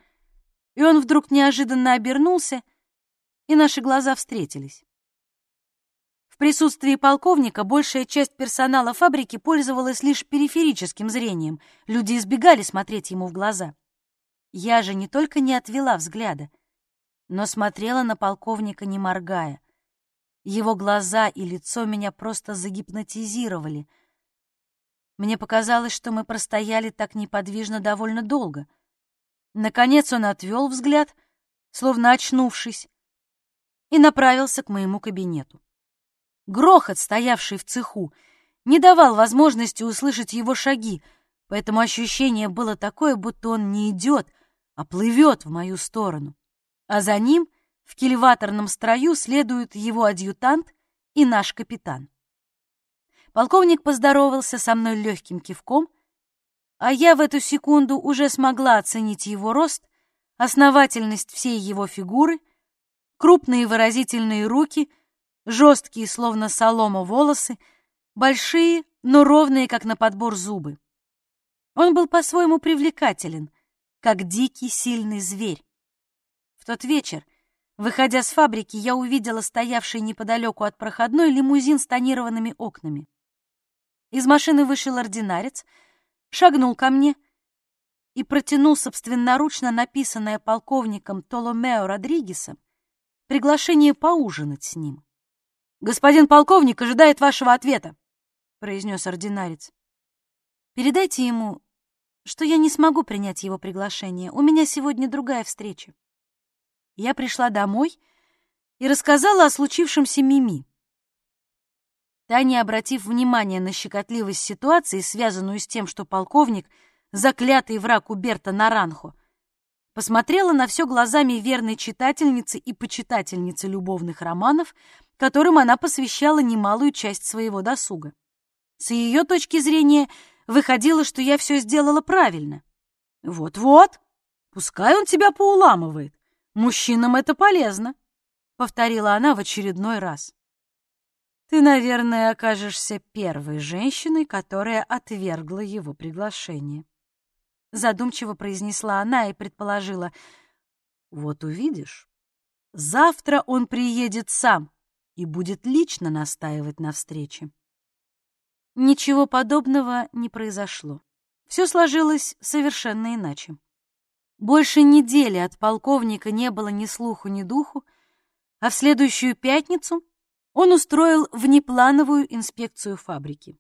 и он вдруг неожиданно обернулся, и наши глаза встретились. Присутствии полковника большая часть персонала фабрики пользовалась лишь периферическим зрением, люди избегали смотреть ему в глаза. Я же не только не отвела взгляда, но смотрела на полковника, не моргая. Его глаза и лицо меня просто загипнотизировали — мне показалось, что мы простояли так неподвижно довольно долго. Наконец он отвел взгляд, словно очнувшись, и направился к моему кабинету. Грохот, стоявший в цеху, не давал возможности услышать его шаги, поэтому ощущение было такое, будто он не идет, а плывет в мою сторону. А за ним в кильваторном строю следуют его адъютант и наш капитан. Полковник поздоровался со мной легким кивком, а я в эту секунду уже смогла оценить его рост, основательность всей его фигуры, крупные выразительные руки, жесткие, словно солома, волосы, большие, но ровные, как на подбор зубы. Он был по-своему привлекателен, как дикий, сильный зверь. В тот вечер, выходя с фабрики, я увидела стоявший неподалеку от проходной лимузин с тонированными окнами. Из машины вышел ординарец, шагнул ко мне и протянул собственноручно написанное полковником Толомео Родригесом приглашение поужинать с ним. «Господин полковник ожидает вашего ответа», — произнес ординарец. «Передайте ему, что я не смогу принять его приглашение. У меня сегодня другая встреча». Я пришла домой и рассказала о случившемся Мими. Та, не обратив внимания на щекотливость ситуации, связанную с тем, что полковник — заклятый враг Уберта Наранхо, посмотрела на все глазами верной читательницы и почитательницы любовных романов, которым она посвящала немалую часть своего досуга. С ее точки зрения выходило, что я все сделала правильно. «Вот-вот, пускай он тебя поуламывает. Мужчинам это полезно», — повторила она в очередной раз. Ты, наверное, окажешься первой женщиной, которая отвергла его приглашение. Задумчиво произнесла она и предположила. Вот увидишь, Завтра он приедет сам и будет лично настаивать на встрече. Ничего подобного не произошло. Все сложилось совершенно иначе. Больше недели от полковника не было ни слуху, ни духу, а в следующую пятницу он устроил внеплановую инспекцию фабрики.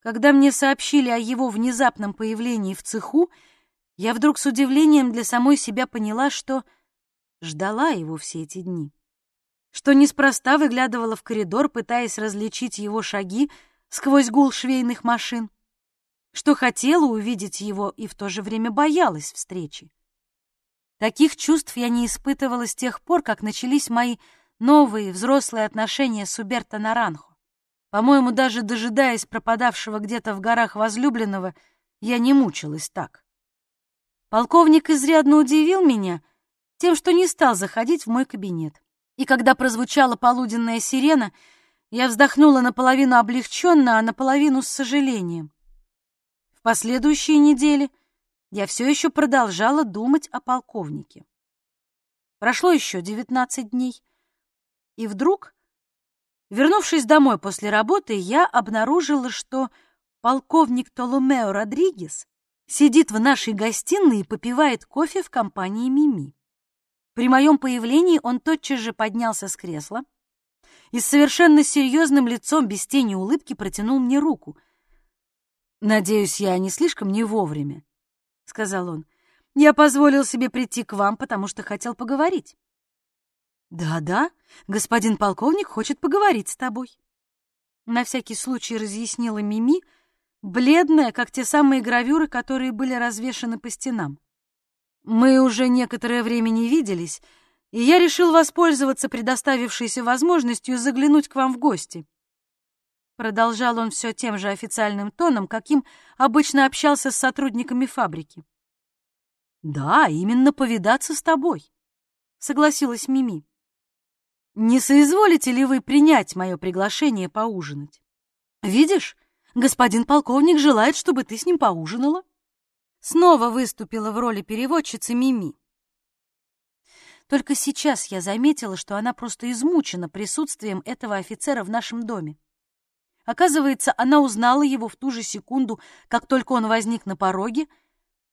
Когда мне сообщили о его внезапном появлении в цеху, я вдруг с удивлением для самой себя поняла, что ждала его все эти дни, что неспроста выглядывала в коридор, пытаясь различить его шаги сквозь гул швейных машин, что хотела увидеть его и в то же время боялась встречи. Таких чувств я не испытывала с тех пор, как начались мои новые взрослые отношения с Уберто Наранхо. По-моему, даже дожидаясь пропадавшего где-то в горах возлюбленного, я не мучилась так. Полковник изрядно удивил меня тем, что не стал заходить в мой кабинет. И когда прозвучала полуденная сирена, я вздохнула наполовину облегченно, а наполовину с сожалением. В последующие недели я все еще продолжала думать о полковнике. Прошло еще девятнадцать дней, и вдруг, вернувшись домой после работы, я обнаружила, что полковник Толомео Родригес сидит в нашей гостиной и попивает кофе в компании Мими. При моем появлении он тотчас же поднялся с кресла и с совершенно серьезным лицом, без тени улыбки, протянул мне руку. «Надеюсь, я не слишком не вовремя», — сказал он. «Я позволил себе прийти к вам, потому что хотел поговорить». «Да-да, господин полковник хочет поговорить с тобой». На всякий случай разъяснила Мими, — бледная, как те самые гравюры, которые были развешаны по стенам. Мы уже некоторое время не виделись, и я решил воспользоваться предоставившейся возможностью заглянуть к вам в гости. Продолжал он все тем же официальным тоном, каким обычно общался с сотрудниками фабрики. «Да, именно повидаться с тобой», — согласилась Мими. «Не соизволите ли вы принять мое приглашение поужинать? Видишь, Господин полковник желает, чтобы ты с ним поужинала. Снова выступила в роли переводчицы Мими. Только сейчас я заметила, что она просто измучена присутствием этого офицера в нашем доме. Оказывается, она узнала его в ту же секунду, как только он возник на пороге,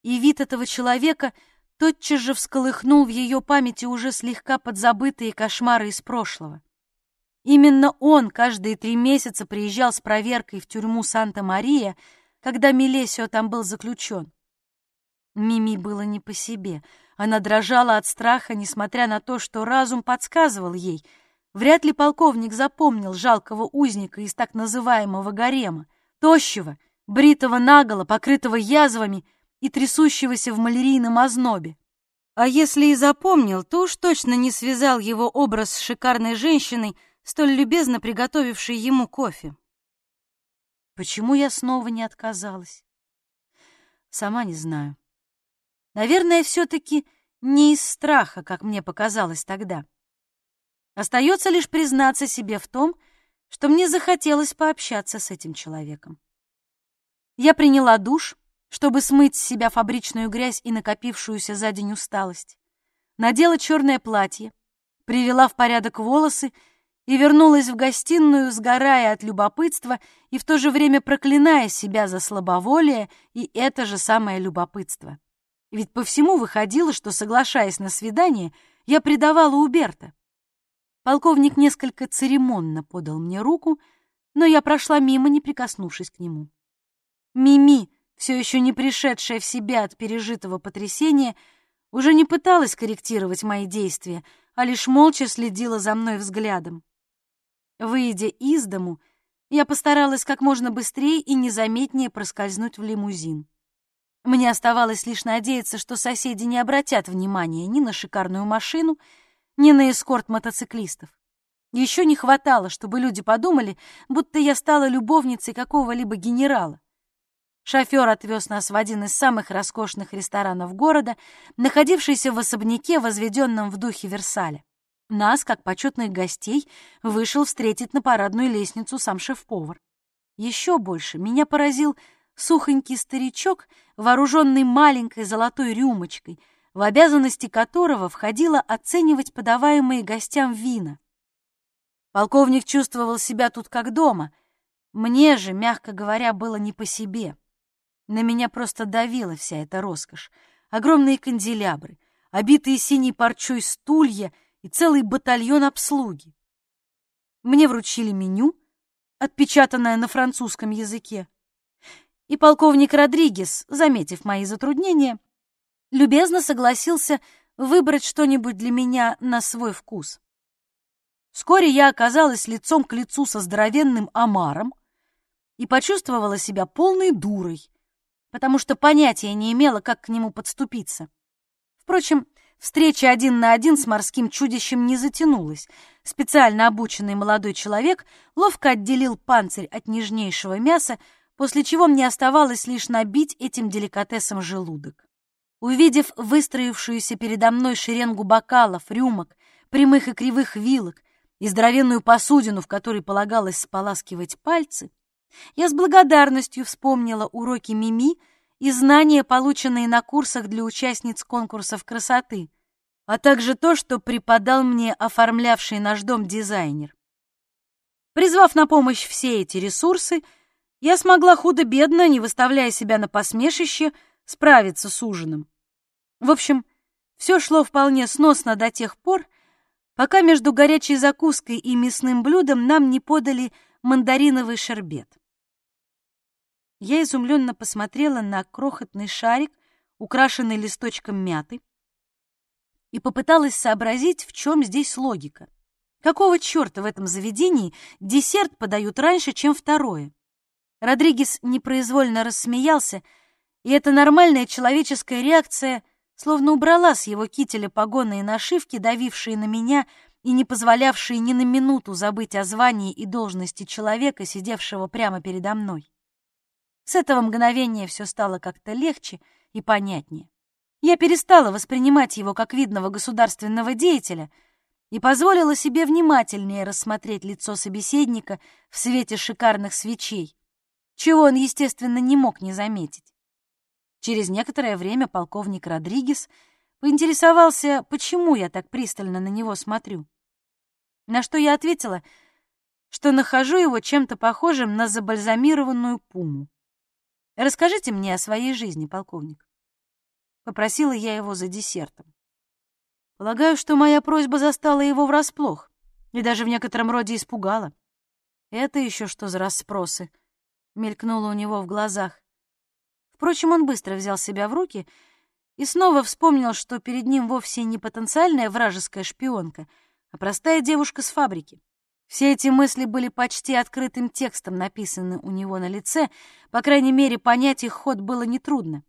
и вид этого человека тотчас же всколыхнул в ее памяти уже слегка подзабытые кошмары из прошлого. Именно он каждые три месяца приезжал с проверкой в тюрьму Санта-Мария, когда Мелесио там был заключен. Мими было не по себе. Она дрожала от страха, несмотря на то, что разум подсказывал ей. Вряд ли полковник запомнил жалкого узника из так называемого гарема, тощего, бритого наголо, покрытого язвами и трясущегося в малярийном ознобе. А если и запомнил, то уж точно не связал его образ с шикарной женщиной, столь любезно приготовивший ему кофе. Почему я снова не отказалась? Сама не знаю. Наверное, все-таки не из страха, как мне показалось тогда. Остается лишь признаться себе в том, что мне захотелось пообщаться с этим человеком. Я приняла душ, чтобы смыть с себя фабричную грязь и накопившуюся за день усталость. Надела черное платье, привела в порядок волосы и вернулась в гостиную, сгорая от любопытства и в то же время проклиная себя за слабоволие и это же самое любопытство. Ведь по всему выходило, что, соглашаясь на свидание, я предавала Уберта. Полковник несколько церемонно подал мне руку, но я прошла мимо, не прикоснувшись к нему. Мими, все еще не пришедшая в себя от пережитого потрясения, уже не пыталась корректировать мои действия, а лишь молча следила за мной взглядом. Выйдя из дому, я постаралась как можно быстрее и незаметнее проскользнуть в лимузин. Мне оставалось лишь надеяться, что соседи не обратят внимания ни на шикарную машину, ни на эскорт мотоциклистов. Еще не хватало, чтобы люди подумали, будто я стала любовницей какого-либо генерала. Шофер отвез нас в один из самых роскошных ресторанов города, находившийся в особняке, возведенном в духе Версаля. Нас, как почетных гостей, вышел встретить на парадную лестницу сам шеф-повар. Еще больше меня поразил сухонький старичок, вооруженный маленькой золотой рюмочкой, в обязанности которого входило оценивать подаваемые гостям вина. Полковник чувствовал себя тут как дома. Мне же, мягко говоря, было не по себе. На меня просто давила вся эта роскошь. Огромные канделябры, обитые синей парчой стулья и целый батальон обслуги. Мне вручили меню, отпечатанное на французском языке. И полковник Родригес, заметив мои затруднения, любезно согласился выбрать что-нибудь для меня на свой вкус. Вскоре я оказалась лицом к лицу со здоровенным омаром и почувствовала себя полной дурой, потому что понятия не имела, как к нему подступиться. Впрочем, встреча один на один с морским чудищем не затянулась. Специально обученный молодой человек ловко отделил панцирь от нежнейшего мяса, после чего мне оставалось лишь набить этим деликатесом желудок. Увидев выстроившуюся передо мной шеренгу бокалов, рюмок, прямых и кривых вилок и здоровенную посудину, в которой полагалось споласкивать пальцы, я с благодарностью вспомнила уроки Мими и знания, полученные на курсах для участниц конкурсов красоты, а также то, что преподал мне оформлявший наш дом дизайнер. Призвав на помощь все эти ресурсы, я смогла худо-бедно, не выставляя себя на посмешище, справиться с ужином. В общем, все шло вполне сносно до тех пор, пока между горячей закуской и мясным блюдом нам не подали мандариновый шербет. Я изумленно посмотрела на крохотный шарик, украшенный листочком мяты, и попыталась сообразить, в чем здесь логика. Какого черта в этом заведении десерт подают раньше, чем второе? Родригес непроизвольно рассмеялся, и эта нормальная человеческая реакция словно убрала с его кителя погоны и нашивки, давившие на меня и не позволявшие ни на минуту забыть о звании и должности человека, сидевшего прямо передо мной. С этого мгновения все стало как-то легче и понятнее. Я перестала воспринимать его как видного государственного деятеля и позволила себе внимательнее рассмотреть лицо собеседника в свете шикарных свечей, чего он, естественно, не мог не заметить. Через некоторое время полковник Родригес поинтересовался, почему я так пристально на него смотрю. На что я ответила, что нахожу его чем-то похожим на забальзамированную пуму. Расскажите мне о своей жизни, полковник. Попросила я его за десертом. Полагаю, что моя просьба застала его врасплох и даже в некотором роде испугала. Это еще что за расспросы? Мелькнуло у него в глазах. Впрочем, он быстро взял себя в руки и снова вспомнил, что перед ним вовсе не потенциальная вражеская шпионка, а простая девушка с фабрики. Все эти мысли были почти открытым текстом написаны у него на лице, по крайней мере, понять их ход было нетрудно.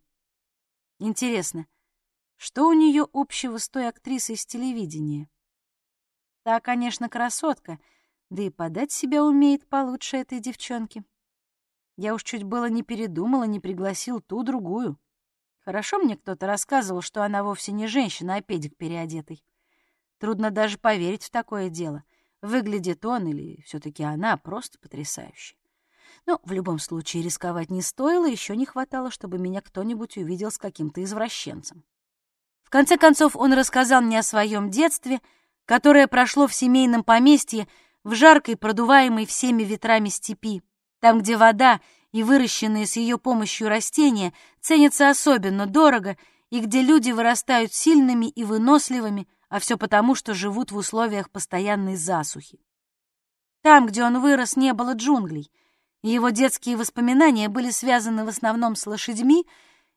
Интересно, что у нее общего с той актрисой из телевидения? Та, конечно, красотка, да и подать себя умеет получше этой девчонки. Я уж чуть было не передумала, не пригласил ту другую. Хорошо мне кто-то рассказывал, что она вовсе не женщина, а педик переодетый. Трудно даже поверить в такое дело — Выглядит он или все таки она просто потрясающе. Но в любом случае рисковать не стоило, еще не хватало, чтобы меня кто-нибудь увидел с каким-то извращенцем. В конце концов, он рассказал мне о своем детстве, которое прошло в семейном поместье в жаркой, продуваемой всеми ветрами степи, там, где вода и выращенные с ее помощью растения ценятся особенно дорого и где люди вырастают сильными и выносливыми, а все потому, что живут в условиях постоянной засухи. Там, где он вырос, не было джунглей, и его детские воспоминания были связаны в основном с лошадьми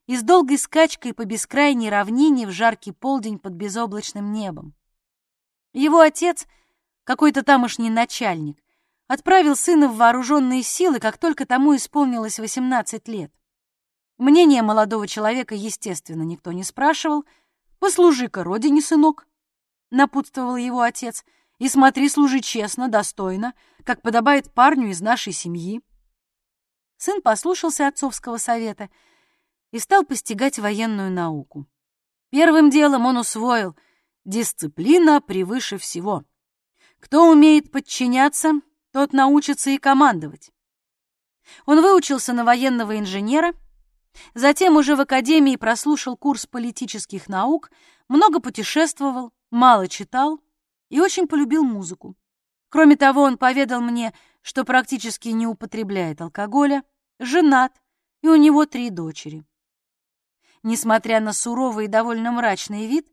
и с долгой скачкой по бескрайней равнине в жаркий полдень под безоблачным небом. Его отец, какой-то тамошний начальник, отправил сына в вооруженные силы, как только тому исполнилось 18 лет. Мнение молодого человека, естественно, никто не спрашивал. «Послужи-ка родине, сынок», — напутствовал его отец, — «и смотри, служи честно, достойно, как подобает парню из нашей семьи». Сын послушался отцовского совета и стал постигать военную науку. Первым делом он усвоил «дисциплина превыше всего». Кто умеет подчиняться, тот научится и командовать. Он выучился на военного инженера Затем уже в академии прослушал курс политических наук, много путешествовал, мало читал и очень полюбил музыку. Кроме того, он поведал мне, что практически не употребляет алкоголя, женат, и у него три дочери. Несмотря на суровый и довольно мрачный вид,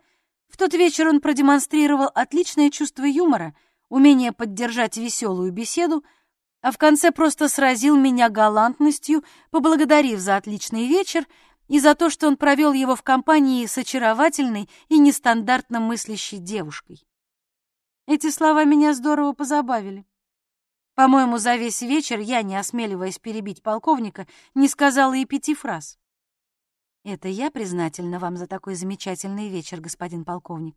в тот вечер он продемонстрировал отличное чувство юмора, умение поддержать веселую беседу, а в конце просто сразил меня галантностью, поблагодарив за отличный вечер и за то, что он провел его в компании с очаровательной и нестандартно мыслящей девушкой. Эти слова меня здорово позабавили. По-моему, за весь вечер я, не осмеливаясь перебить полковника, не сказала и пяти фраз. Это я признательна вам за такой замечательный вечер, господин полковник.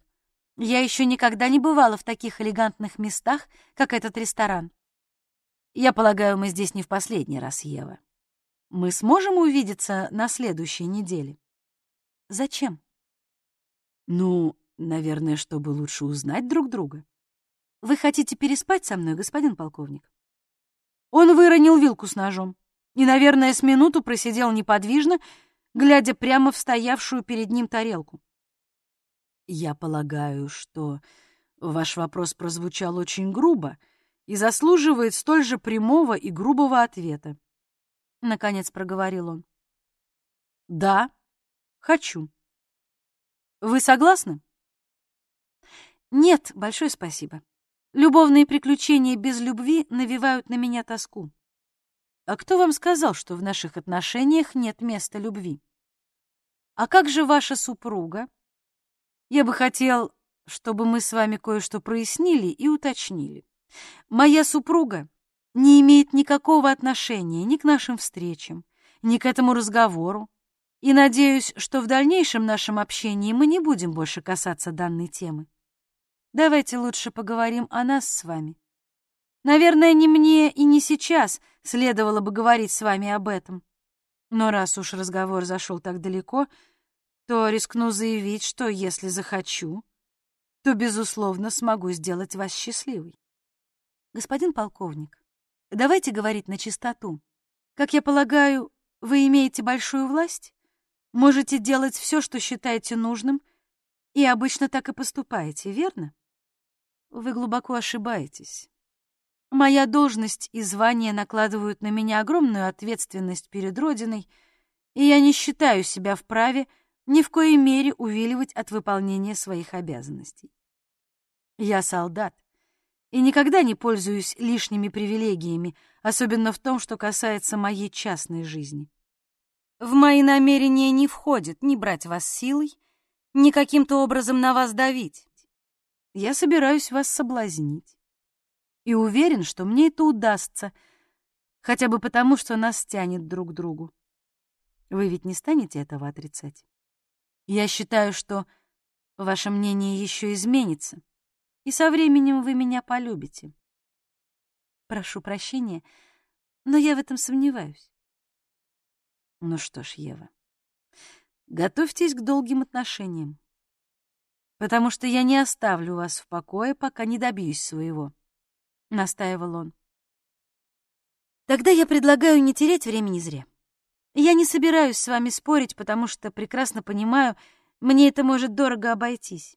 Я еще никогда не бывала в таких элегантных местах, как этот ресторан. Я полагаю, мы здесь не в последний раз, Ева. Мы сможем увидеться на следующей неделе? Зачем? Ну, наверное, чтобы лучше узнать друг друга. Вы хотите переспать со мной, господин полковник? Он выронил вилку с ножом и, наверное, с минуту просидел неподвижно, глядя прямо в стоявшую перед ним тарелку. Я полагаю, что ваш вопрос прозвучал очень грубо и заслуживает столь же прямого и грубого ответа. Наконец проговорил он. Да, хочу. Вы согласны? Нет, большое спасибо. Любовные приключения без любви навевают на меня тоску. А кто вам сказал, что в наших отношениях нет места любви? А как же ваша супруга? Я бы хотел, чтобы мы с вами кое-что прояснили и уточнили. Моя супруга не имеет никакого отношения ни к нашим встречам, ни к этому разговору, и надеюсь, что в дальнейшем нашем общении мы не будем больше касаться данной темы. Давайте лучше поговорим о нас с вами. Наверное, не мне и не сейчас следовало бы говорить с вами об этом. Но раз уж разговор зашел так далеко, то рискну заявить, что если захочу, то, безусловно, смогу сделать вас счастливой. Господин полковник, давайте говорить на чистоту. Как я полагаю, вы имеете большую власть, можете делать все, что считаете нужным, и обычно так и поступаете, верно? Вы глубоко ошибаетесь. Моя должность и звание накладывают на меня огромную ответственность перед Родиной, и я не считаю себя вправе ни в коей мере увиливать от выполнения своих обязанностей. Я солдат и никогда не пользуюсь лишними привилегиями, особенно в том, что касается моей частной жизни. В мои намерения не входит ни брать вас силой, ни каким-то образом на вас давить. Я собираюсь вас соблазнить. И уверен, что мне это удастся, хотя бы потому, что нас тянет друг к другу. Вы ведь не станете этого отрицать? Я считаю, что ваше мнение еще изменится, и со временем вы меня полюбите. Прошу прощения, но я в этом сомневаюсь. Ну что ж, Ева, готовьтесь к долгим отношениям потому что я не оставлю вас в покое, пока не добьюсь своего», — настаивал он. «Тогда я предлагаю не терять времени зря. Я не собираюсь с вами спорить, потому что прекрасно понимаю, мне это может дорого обойтись.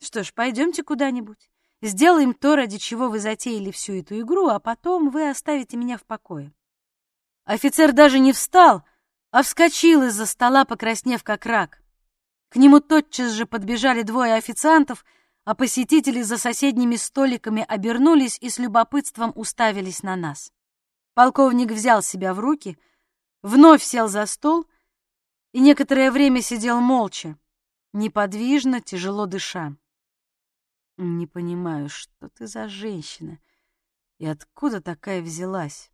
Что ж, пойдемте куда-нибудь, сделаем то, ради чего вы затеяли всю эту игру, а потом вы оставите меня в покое». Офицер даже не встал, а вскочил из-за стола, покраснев как рак. К нему тотчас же подбежали двое официантов, а посетители за соседними столиками обернулись и с любопытством уставились на нас. Полковник взял себя в руки, вновь сел за стол и некоторое время сидел молча, неподвижно, тяжело дыша. «Не понимаю, что ты за женщина и откуда такая взялась?»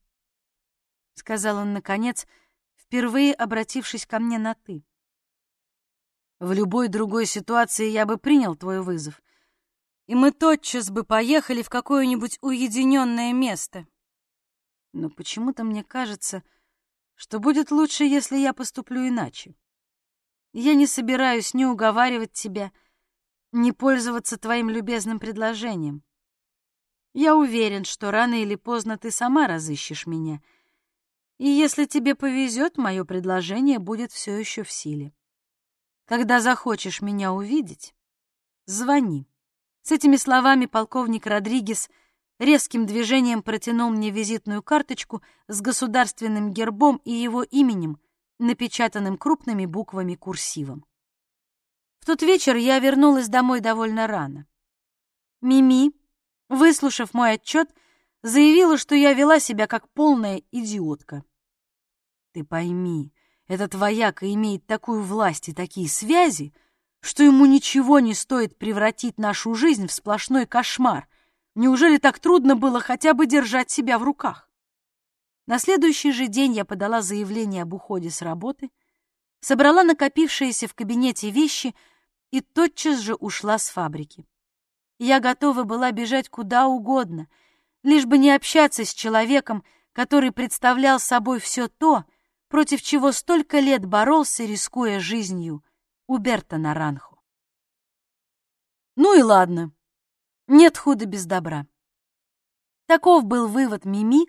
— сказал он, наконец, впервые обратившись ко мне на «ты». В любой другой ситуации я бы принял твой вызов, и мы тотчас бы поехали в какое-нибудь уединенное место. Но почему-то мне кажется, что будет лучше, если я поступлю иначе. Я не собираюсь ни уговаривать тебя, ни пользоваться твоим любезным предложением. Я уверен, что рано или поздно ты сама разыщешь меня. И если тебе повезет, мое предложение будет все еще в силе. Когда захочешь меня увидеть, звони. С этими словами полковник Родригес резким движением протянул мне визитную карточку с государственным гербом и его именем, напечатанным крупными буквами курсивом. В тот вечер я вернулась домой довольно рано. Мими, выслушав мой отчет, заявила, что я вела себя как полная идиотка. Ты пойми, этот вояка имеет такую власть и такие связи, что ему ничего не стоит превратить нашу жизнь в сплошной кошмар. Неужели так трудно было хотя бы держать себя в руках? На следующий же день я подала заявление об уходе с работы, собрала накопившиеся в кабинете вещи и тотчас же ушла с фабрики. Я готова была бежать куда угодно, лишь бы не общаться с человеком, который представлял собой все то, против чего столько лет боролся, рискуя жизнью, Уберто Наранхо. Ну и ладно, нет худа без добра. Таков был вывод Мими,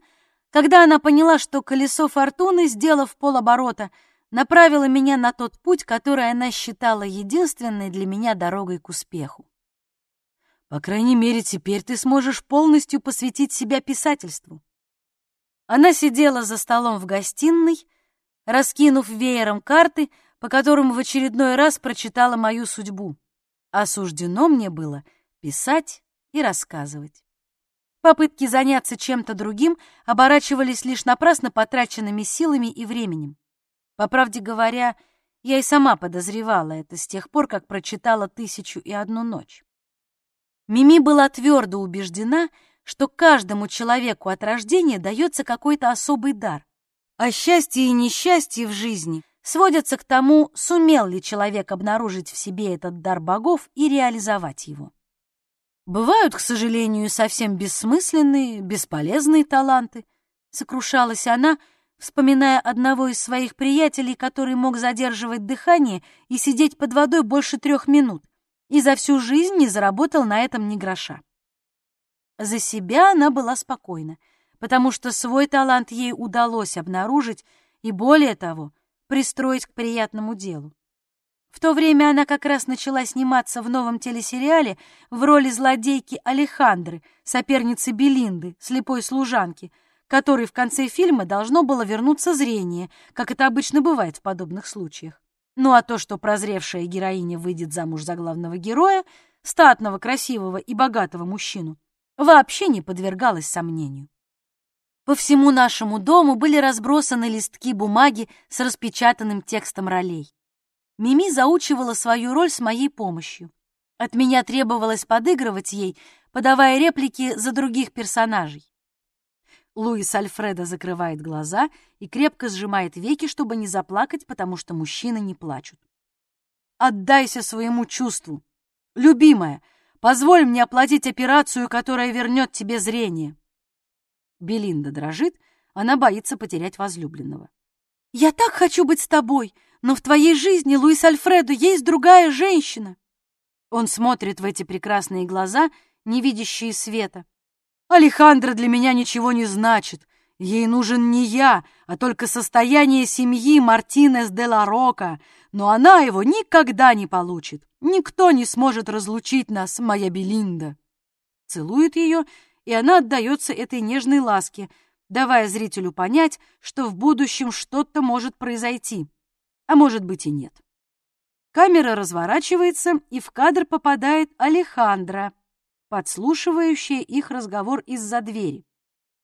когда она поняла, что колесо фортуны, сделав полоборота, направило меня на тот путь, который она считала единственной для меня дорогой к успеху. По крайней мере, теперь ты сможешь полностью посвятить себя писательству. Она сидела за столом в гостиной, раскинув веером карты, по которым в очередной раз прочитала мою судьбу. Осуждено мне было писать и рассказывать. Попытки заняться чем-то другим оборачивались лишь напрасно потраченными силами и временем. По правде говоря, я и сама подозревала это с тех пор, как прочитала «Тысячу и одну ночь». Мими была твердо убеждена, что каждому человеку от рождения дается какой-то особый дар, а счастье и несчастье в жизни сводятся к тому, сумел ли человек обнаружить в себе этот дар богов и реализовать его. Бывают, к сожалению, совсем бессмысленные, бесполезные таланты, сокрушалась она, вспоминая одного из своих приятелей, который мог задерживать дыхание и сидеть под водой больше трех минут, и за всю жизнь не заработал на этом ни гроша. За себя она была спокойна, потому что свой талант ей удалось обнаружить и, более того, пристроить к приятному делу. В то время она как раз начала сниматься в новом телесериале в роли злодейки Алехандры, соперницы Белинды, слепой служанки, которой в конце фильма должно было вернуться зрение, как это обычно бывает в подобных случаях. Ну а то, что прозревшая героиня выйдет замуж за главного героя, статного, красивого и богатого мужчину, вообще не подвергалось сомнению. По всему нашему дому были разбросаны листки бумаги с распечатанным текстом ролей. Мими заучивала свою роль с моей помощью. От меня требовалось подыгрывать ей, подавая реплики за других персонажей. Луис Альфредо закрывает глаза и крепко сжимает веки, чтобы не заплакать, потому что мужчины не плачут. «Отдайся своему чувству. Любимая, позволь мне оплатить операцию, которая вернет тебе зрение». Белинда дрожит, она боится потерять возлюбленного. «Я так хочу быть с тобой, но в твоей жизни, Луис Альфредо, есть другая женщина!» Он смотрит в эти прекрасные глаза, не видящие света. «Алехандро для меня ничего не значит. Ей нужен не я, а только состояние семьи Мартинес де ла Рока, но она его никогда не получит. Никто не сможет разлучить нас, моя Белинда!» Целует ее и она отдается этой нежной ласке, давая зрителю понять, что в будущем что-то может произойти, а может быть и нет. Камера разворачивается, и в кадр попадает Алехандра, подслушивающая их разговор из-за двери.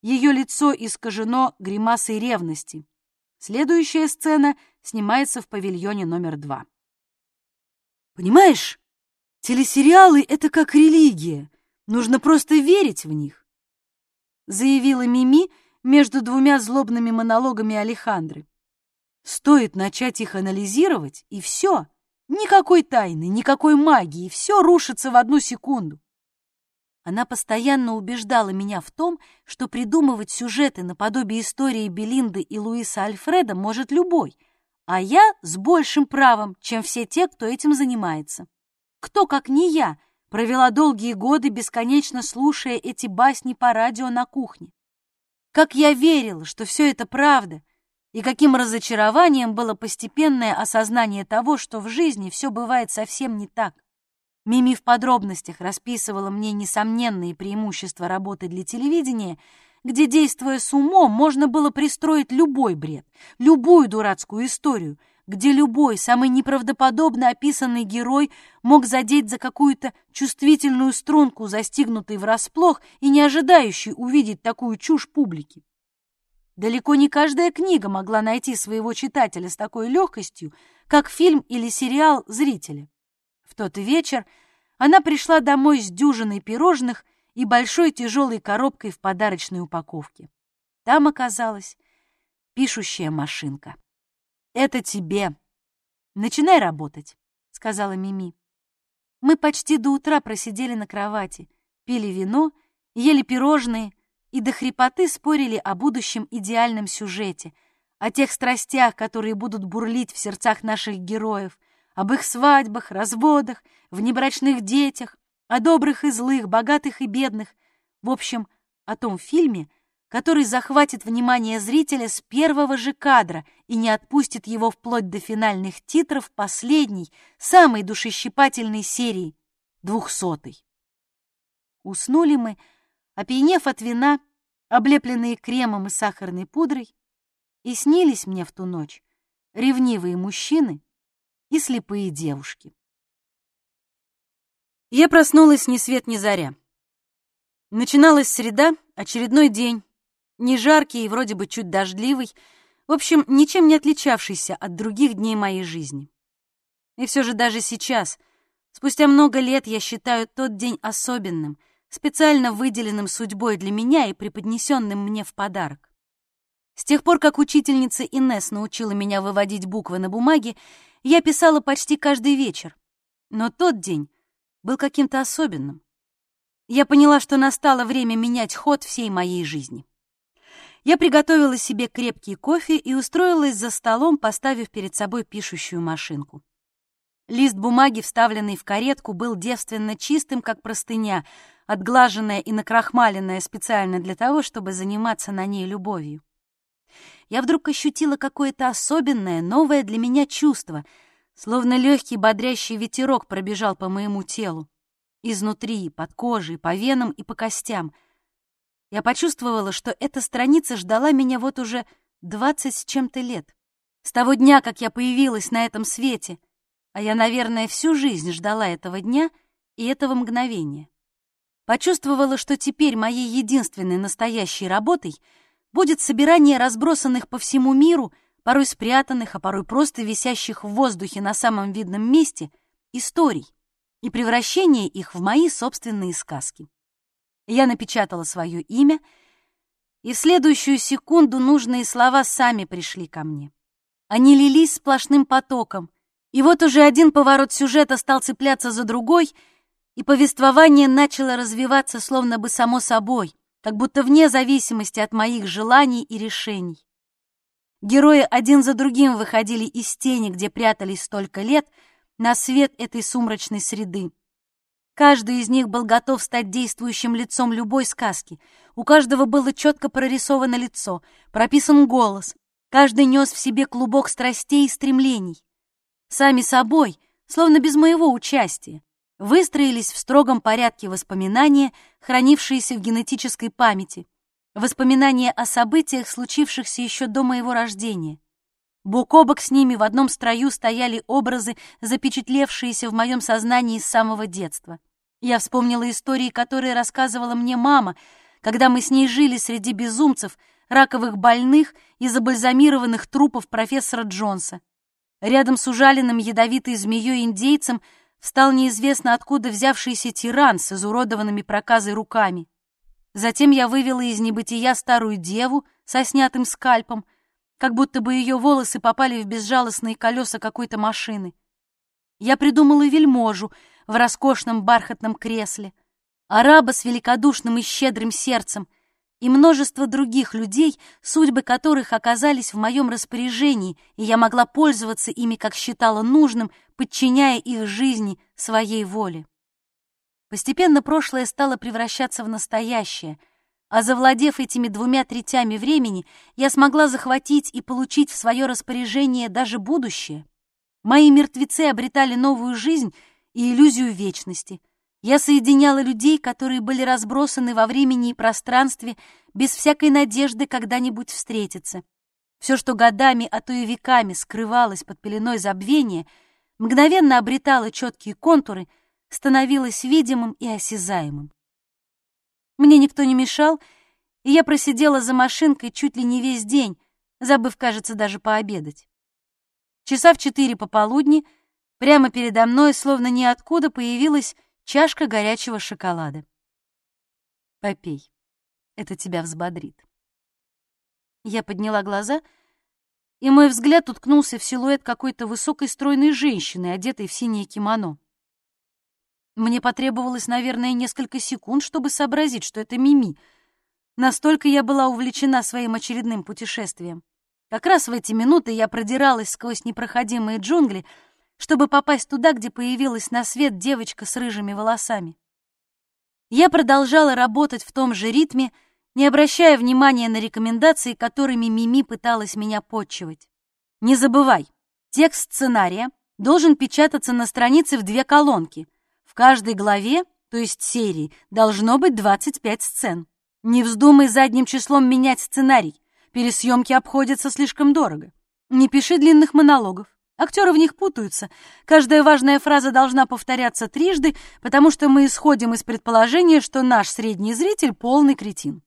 Ее лицо искажено гримасой ревности. Следующая сцена снимается в павильоне номер два. Понимаешь, телесериалы — это как религия. Нужно просто верить в них, заявила Мими между двумя злобными монологами Алехандры. Стоит начать их анализировать, и все. Никакой тайны, никакой магии, все рушится в одну секунду. Она постоянно убеждала меня в том, что придумывать сюжеты наподобие истории Белинды и Луиса Альфреда может любой, а я с большим правом, чем все те, кто этим занимается. Кто, как не я, провела долгие годы, бесконечно слушая эти басни по радио на кухне. Как я верила, что все это правда, и каким разочарованием было постепенное осознание того, что в жизни все бывает совсем не так. Мими в подробностях расписывала мне несомненные преимущества работы для телевидения, где, действуя с умом, можно было пристроить любой бред, любую дурацкую историю, где любой, самый неправдоподобно описанный герой мог задеть за какую-то чувствительную струнку, застигнутый врасплох и не ожидающий увидеть такую чушь публики. Далеко не каждая книга могла найти своего читателя с такой легкостью, как фильм или сериал зрителя. В тот вечер она пришла домой с дюжиной пирожных и большой тяжелой коробкой в подарочной упаковке. Там оказалась пишущая машинка. «Это тебе. Начинай работать», — сказала Мими. Мы почти до утра просидели на кровати, пили вино, ели пирожные и до хрипоты спорили о будущем идеальном сюжете, о тех страстях, которые будут бурлить в сердцах наших героев, об их свадьбах, разводах, внебрачных детях, о добрых и злых, богатых и бедных, в общем, о том фильме, который захватит внимание зрителя с первого же кадра и не отпустит его вплоть до финальных титров последней, самой душещипательной серии, двухсотой. Уснули мы, опьянев от вина, облепленные кремом и сахарной пудрой, и снились мне в ту ночь ревнивые мужчины, и слепые девушки. Я проснулась ни свет ни заря. Начиналась среда, очередной день, не жаркий и вроде бы чуть дождливый, в общем, ничем не отличавшийся от других дней моей жизни. И все же даже сейчас, спустя много лет, я считаю тот день особенным, специально выделенным судьбой для меня и преподнесенным мне в подарок. С тех пор, как учительница Инес научила меня выводить буквы на бумаге, я писала почти каждый вечер. Но тот день был каким-то особенным. Я поняла, что настало время менять ход всей моей жизни. Я приготовила себе крепкий кофе и устроилась за столом, поставив перед собой пишущую машинку. Лист бумаги, вставленный в каретку, был девственно чистым, как простыня, отглаженная и накрахмаленная специально для того, чтобы заниматься на ней любовью я вдруг ощутила какое-то особенное, новое для меня чувство, словно легкий бодрящий ветерок пробежал по моему телу, изнутри, под кожей, по венам и по костям. Я почувствовала, что эта страница ждала меня вот уже двадцать с чем-то лет. С того дня, как я появилась на этом свете, а я, наверное, всю жизнь ждала этого дня и этого мгновения. Почувствовала, что теперь моей единственной настоящей работой — будет собирание разбросанных по всему миру, порой спрятанных, а порой просто висящих в воздухе на самом видном месте, историй и превращение их в мои собственные сказки. Я напечатала свое имя, и в следующую секунду нужные слова сами пришли ко мне. Они лились сплошным потоком, и вот уже один поворот сюжета стал цепляться за другой, и повествование начало развиваться словно бы само собой — как будто вне зависимости от моих желаний и решений. Герои один за другим выходили из тени, где прятались столько лет, на свет этой сумрачной среды. Каждый из них был готов стать действующим лицом любой сказки. У каждого было четко прорисовано лицо, прописан голос. Каждый нес в себе клубок страстей и стремлений. Сами собой, словно без моего участия выстроились в строгом порядке воспоминания, хранившиеся в генетической памяти, воспоминания о событиях, случившихся еще до моего рождения. Бок о бок с ними в одном строю стояли образы, запечатлевшиеся в моем сознании с самого детства. Я вспомнила истории, которые рассказывала мне мама, когда мы с ней жили среди безумцев, раковых больных и забальзамированных трупов профессора Джонса. Рядом с ужаленным ядовитой змеей-индейцем встал неизвестно откуда взявшийся тиран с изуродованными проказой руками. Затем я вывела из небытия старую деву со снятым скальпом, как будто бы ее волосы попали в безжалостные колеса какой-то машины. Я придумала вельможу в роскошном бархатном кресле, араба с великодушным и щедрым сердцем, и множество других людей, судьбы которых оказались в моем распоряжении, и я могла пользоваться ими, как считала нужным, подчиняя их жизни своей воле. Постепенно прошлое стало превращаться в настоящее, А завладев этими двумя третями времени, я смогла захватить и получить в свое распоряжение даже будущее. Мои мертвецы обретали новую жизнь и иллюзию вечности. Я соединяла людей, которые были разбросаны во времени и пространстве, без всякой надежды когда-нибудь встретиться. Все, что годами, а то и веками скрывалось под пеленой забвения, мгновенно обретало четкие контуры, становилось видимым и осязаемым. Мне никто не мешал, и я просидела за машинкой чуть ли не весь день, забыв, кажется, даже пообедать. Часа в четыре пополудни прямо передо мной, словно ниоткуда, появилась чашка горячего шоколада. «Попей, это тебя взбодрит». Я подняла глаза, и мой взгляд уткнулся в силуэт какой-то высокой стройной женщины, одетой в синее кимоно. Мне потребовалось, наверное, несколько секунд, чтобы сообразить, что это Мими. Настолько я была увлечена своим очередным путешествием. Как раз в эти минуты я продиралась сквозь непроходимые джунгли, чтобы попасть туда, где появилась на свет девочка с рыжими волосами. Я продолжала работать в том же ритме, не обращая внимания на рекомендации, которыми Мими пыталась меня подчивать. Не забывай, текст сценария должен печататься на странице в две колонки — каждой главе, то есть серии, должно быть 25 сцен. Не вздумай задним числом менять сценарий. Пересъемки обходятся слишком дорого. Не пиши длинных монологов. Актеры в них путаются. Каждая важная фраза должна повторяться трижды, потому что мы исходим из предположения, что наш средний зритель — полный кретин.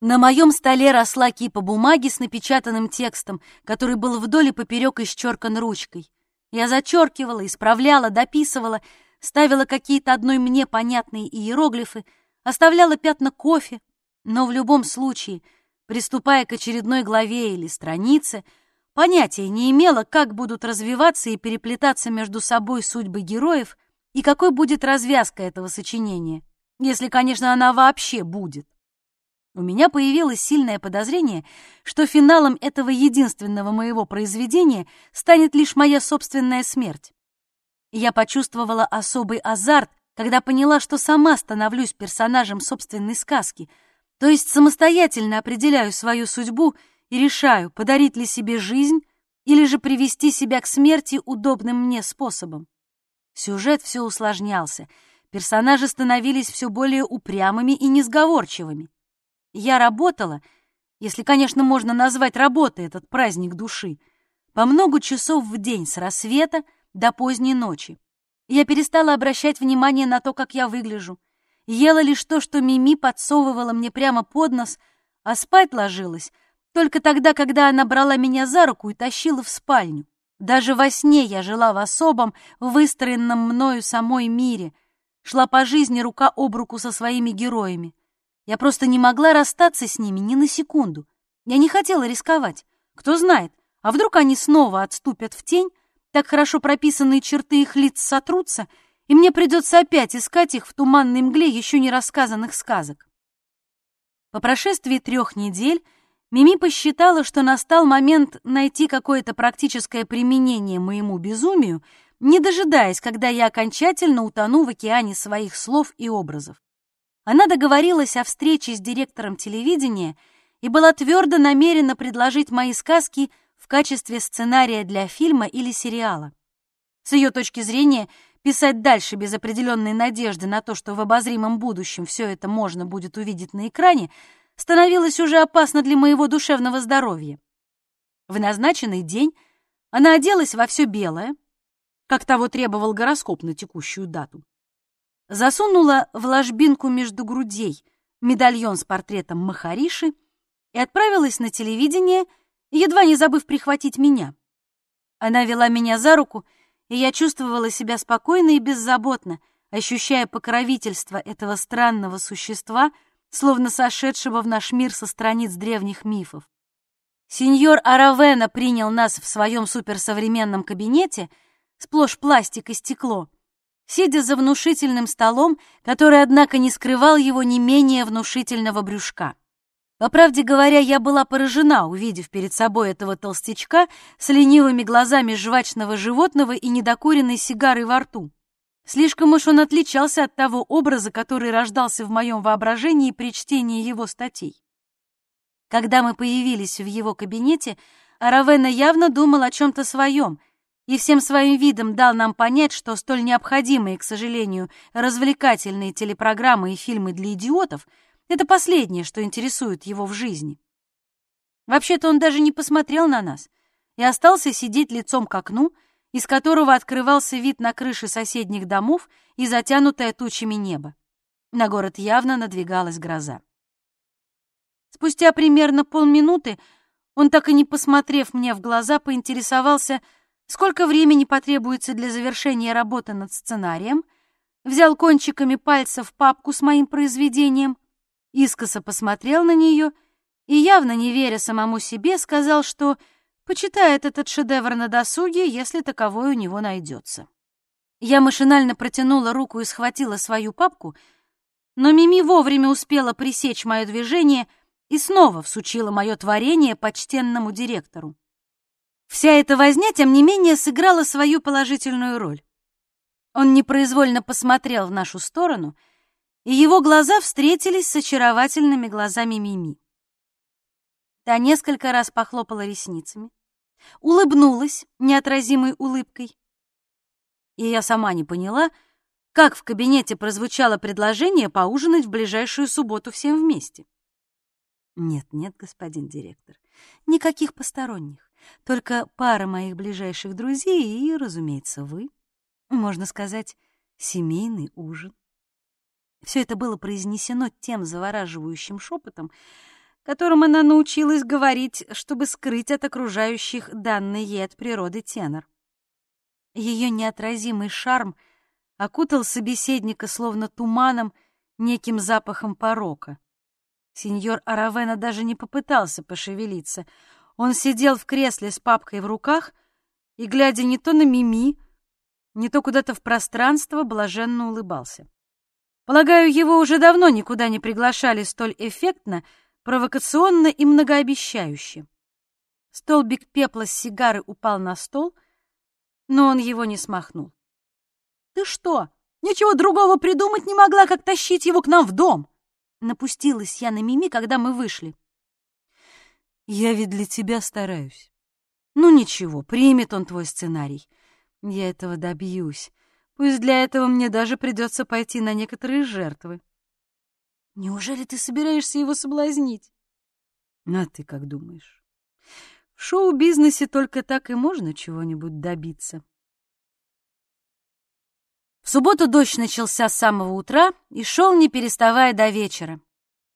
На моем столе росла кипа бумаги с напечатанным текстом, который был вдоль и поперек исчеркан ручкой. Я зачеркивала, исправляла, дописывала, ставила какие-то одной мне понятные иероглифы, оставляла пятна кофе, но в любом случае, приступая к очередной главе или странице, понятия не имела, как будут развиваться и переплетаться между собой судьбы героев и какой будет развязка этого сочинения, если, конечно, она вообще будет. У меня появилось сильное подозрение, что финалом этого единственного моего произведения станет лишь моя собственная смерть. Я почувствовала особый азарт, когда поняла, что сама становлюсь персонажем собственной сказки, то есть самостоятельно определяю свою судьбу и решаю, подарить ли себе жизнь или же привести себя к смерти удобным мне способом. Сюжет все усложнялся, персонажи становились все более упрямыми и несговорчивыми. Я работала, если, конечно, можно назвать работой этот праздник души, по много часов в день с рассвета до поздней ночи. Я перестала обращать внимание на то, как я выгляжу. Ела лишь то, что Мими подсовывала мне прямо под нос, а спать ложилась только тогда, когда она брала меня за руку и тащила в спальню. Даже во сне я жила в особом, выстроенном мною самой мире, шла по жизни рука об руку со своими героями. Я просто не могла расстаться с ними ни на секунду. Я не хотела рисковать. Кто знает, а вдруг они снова отступят в тень, так хорошо прописанные черты их лиц сотрутся, и мне придется опять искать их в туманной мгле еще не рассказанных сказок. По прошествии трех недель Мими посчитала, что настал момент найти какое-то практическое применение моему безумию, не дожидаясь, когда я окончательно утону в океане своих слов и образов. Она договорилась о встрече с директором телевидения и была твердо намерена предложить мои сказки – в качестве сценария для фильма или сериала. С ее точки зрения, писать дальше без определенной надежды на то, что в обозримом будущем все это можно будет увидеть на экране, становилось уже опасно для моего душевного здоровья. В назначенный день она оделась во все белое, как того требовал гороскоп на текущую дату. Засунула в ложбинку между грудей медальон с портретом Махариши и отправилась на телевидение — едва не забыв прихватить меня. Она вела меня за руку, и я чувствовала себя спокойно и беззаботно, ощущая покровительство этого странного существа, словно сошедшего в наш мир со страниц древних мифов. Сеньор Аравена принял нас в своем суперсовременном кабинете, сплошь пластик и стекло, сидя за внушительным столом, который, однако, не скрывал его не менее внушительного брюшка. По правде говоря, я была поражена, увидев перед собой этого толстячка с ленивыми глазами жвачного животного и недокуренной сигарой во рту. Слишком уж он отличался от того образа, который рождался в моем воображении при чтении его статей. Когда мы появились в его кабинете, Аравена явно думал о чем-то своем и всем своим видом дал нам понять, что столь необходимые, к сожалению, развлекательные телепрограммы и фильмы для идиотов — это последнее, что интересует его в жизни. Вообще-то он даже не посмотрел на нас и остался сидеть лицом к окну, из которого открывался вид на крыши соседних домов и затянутое тучами небо. На город явно надвигалась гроза. Спустя примерно полминуты он, так и не посмотрев мне в глаза, поинтересовался, сколько времени потребуется для завершения работы над сценарием, взял кончиками пальцев папку с моим произведением, искоса посмотрел на нее и, явно не веря самому себе, сказал, что почитает этот шедевр на досуге, если таковой у него найдется. Я машинально протянула руку и схватила свою папку, но Мими вовремя успела пресечь мое движение и снова всучила мое творение почтенному директору. Вся эта возня, тем не менее, сыграла свою положительную роль. Он непроизвольно посмотрел в нашу сторону, и его глаза встретились с очаровательными глазами Мими. Та несколько раз похлопала ресницами, улыбнулась неотразимой улыбкой. И я сама не поняла, как в кабинете прозвучало предложение поужинать в ближайшую субботу всем вместе. Нет, нет, господин директор, никаких посторонних, только пара моих ближайших друзей и, разумеется, вы. Можно сказать, семейный ужин. Все это было произнесено тем завораживающим шепотом, которым она научилась говорить, чтобы скрыть от окружающих данный ей от природы тенор. Ее неотразимый шарм окутал собеседника словно туманом, неким запахом порока. Сеньор Аравена даже не попытался пошевелиться. Он сидел в кресле с папкой в руках и, глядя не то на Мими, не то куда-то в пространство, блаженно улыбался. Полагаю, его уже давно никуда не приглашали столь эффектно, провокационно и многообещающе. Столбик пепла с сигары упал на стол, но он его не смахнул. «Ты что, ничего другого придумать не могла, как тащить его к нам в дом?» Напустилась я на Мими, когда мы вышли. «Я ведь для тебя стараюсь. Ну ничего, примет он твой сценарий. Я этого добьюсь. Пусть для этого мне даже придется пойти на некоторые жертвы. Неужели ты собираешься его соблазнить? А ты как думаешь? В шоу-бизнесе только так и можно чего-нибудь добиться. В субботу дождь начался с самого утра и шел, не переставая до вечера.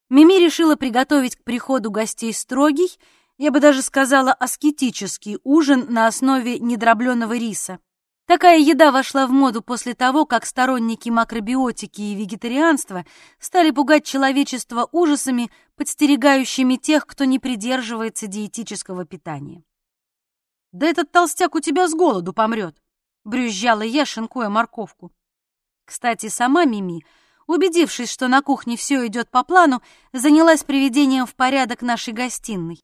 Мими решила приготовить к приходу гостей строгий, я бы даже сказала аскетический ужин на основе недробленного риса. Такая еда вошла в моду после того, как сторонники макробиотики и вегетарианства стали пугать человечество ужасами, подстерегающими тех, кто не придерживается диетического питания. «Да этот толстяк у тебя с голоду помрет», — брюзжала я, шинкуя морковку. Кстати, сама Мими, убедившись, что на кухне все идет по плану, занялась приведением в порядок нашей гостиной.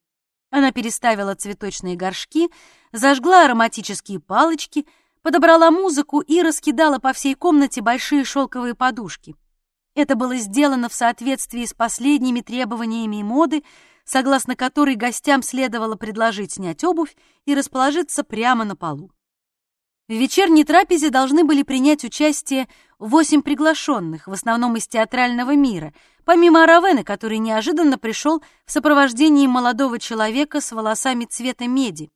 Она переставила цветочные горшки, зажгла ароматические палочки — подобрала музыку и раскидала по всей комнате большие шелковые подушки. Это было сделано в соответствии с последними требованиями моды, согласно которой гостям следовало предложить снять обувь и расположиться прямо на полу. В вечерней трапезе должны были принять участие восемь приглашенных, в основном из театрального мира, помимо Аравены, который неожиданно пришел в сопровождении молодого человека с волосами цвета меди.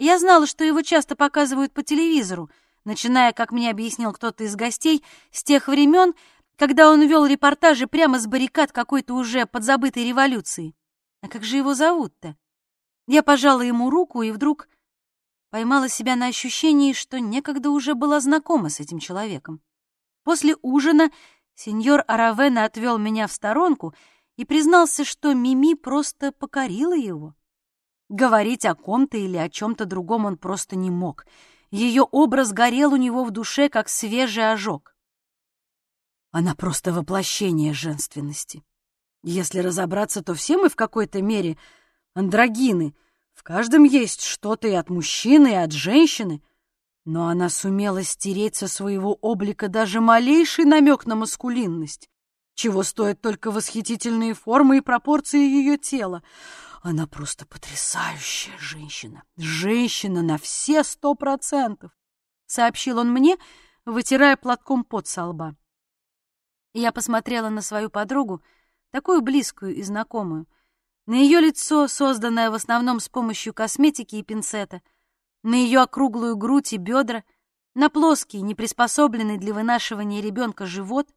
Я знала, что его часто показывают по телевизору, начиная, как мне объяснил кто-то из гостей, с тех времен, когда он вел репортажи прямо с баррикад какой-то уже подзабытой революции. А как же его зовут-то? Я пожала ему руку и вдруг поймала себя на ощущении, что некогда уже была знакома с этим человеком. После ужина сеньор Аравена отвел меня в сторонку и признался, что Мими просто покорила его. Говорить о ком-то или о чем-то другом он просто не мог. Ее образ горел у него в душе, как свежий ожог. Она просто воплощение женственности. Если разобраться, то все мы в какой-то мере андрогины. В каждом есть что-то и от мужчины, и от женщины. Но она сумела стереть со своего облика даже малейший намек на маскулинность, чего стоят только восхитительные формы и пропорции ее тела. Она просто потрясающая женщина, женщина на все сто процентов, сообщил он мне, вытирая платком пот со лба. Я посмотрела на свою подругу, такую близкую и знакомую, на ее лицо, созданное в основном с помощью косметики и пинцета, на ее округлую грудь и бедра, на плоский, неприспособленный для вынашивания ребенка живот,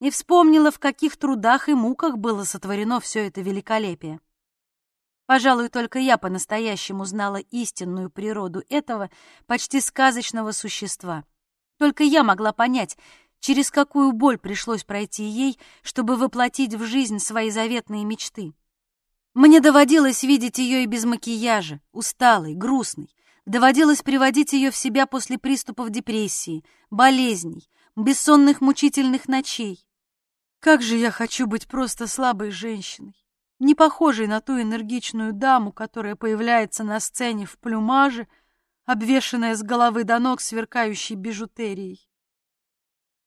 и вспомнила, в каких трудах и муках было сотворено все это великолепие. Пожалуй, только я по-настоящему знала истинную природу этого почти сказочного существа. Только я могла понять, через какую боль пришлось пройти ей, чтобы воплотить в жизнь свои заветные мечты. Мне доводилось видеть ее и без макияжа, усталой, грустной. Доводилось приводить ее в себя после приступов депрессии, болезней, бессонных мучительных ночей. Как же я хочу быть просто слабой женщиной, не похожей на ту энергичную даму, которая появляется на сцене в плюмаже, обвешанная с головы до ног сверкающей бижутерией.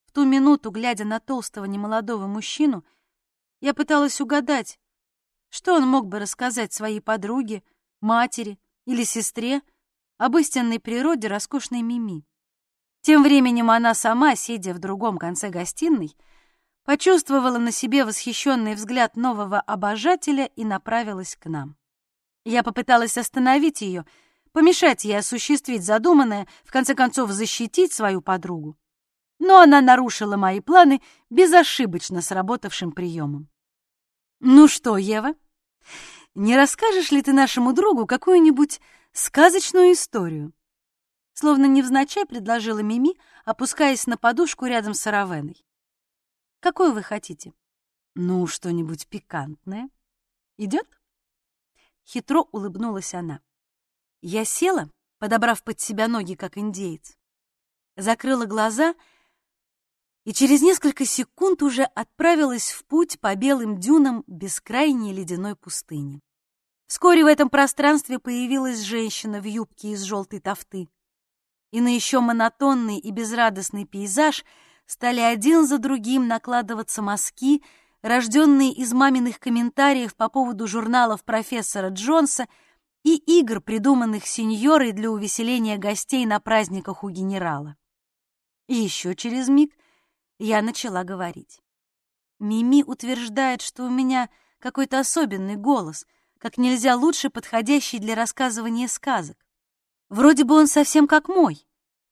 В ту минуту, глядя на толстого немолодого мужчину, я пыталась угадать, что он мог бы рассказать своей подруге, матери или сестре об истинной природе роскошной Мими? Тем временем она сама, сидя в другом конце гостиной, почувствовала на себе восхищенный взгляд нового обожателя и направилась к нам. Я попыталась остановить ее, помешать ей осуществить задуманное, в конце концов защитить свою подругу. Но она нарушила мои планы безошибочно сработавшим приемом. «Ну что, Ева, не расскажешь ли ты нашему другу какую-нибудь сказочную историю?» Словно невзначай предложила Мими, опускаясь на подушку рядом с Аравеной. «Какую вы хотите?» «Ну, что-нибудь пикантное. Идет?» Хитро улыбнулась она. Я села, подобрав под себя ноги, как индеец, закрыла глаза и через несколько секунд уже отправилась в путь по белым дюнам бескрайней ледяной пустыни. Вскоре в этом пространстве появилась женщина в юбке из желтой тофты. И на еще монотонный и безрадостный пейзаж стали один за другим накладываться мазки, рожденные из маминых комментариев по поводу журналов профессора Джонса и игр, придуманных сеньорой для увеселения гостей на праздниках у генерала. И еще через миг я начала говорить. Мими утверждает, что у меня какой-то особенный голос, как нельзя лучше подходящий для рассказывания сказок. Вроде бы он совсем как мой,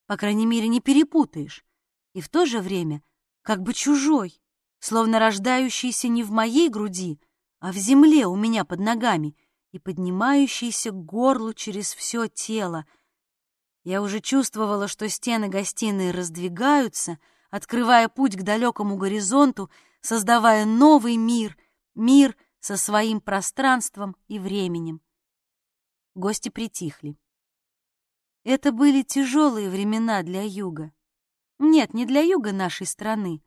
по крайней мере, не перепутаешь, и в то же время как бы чужой, словно рождающийся не в моей груди, а в земле у меня под ногами и поднимающийся к горлу через все тело. Я уже чувствовала, что стены гостиной раздвигаются — открывая путь к далекому горизонту, создавая новый мир, мир со своим пространством и временем. Гости притихли. Это были тяжелые времена для юга. Нет, не для юга нашей страны,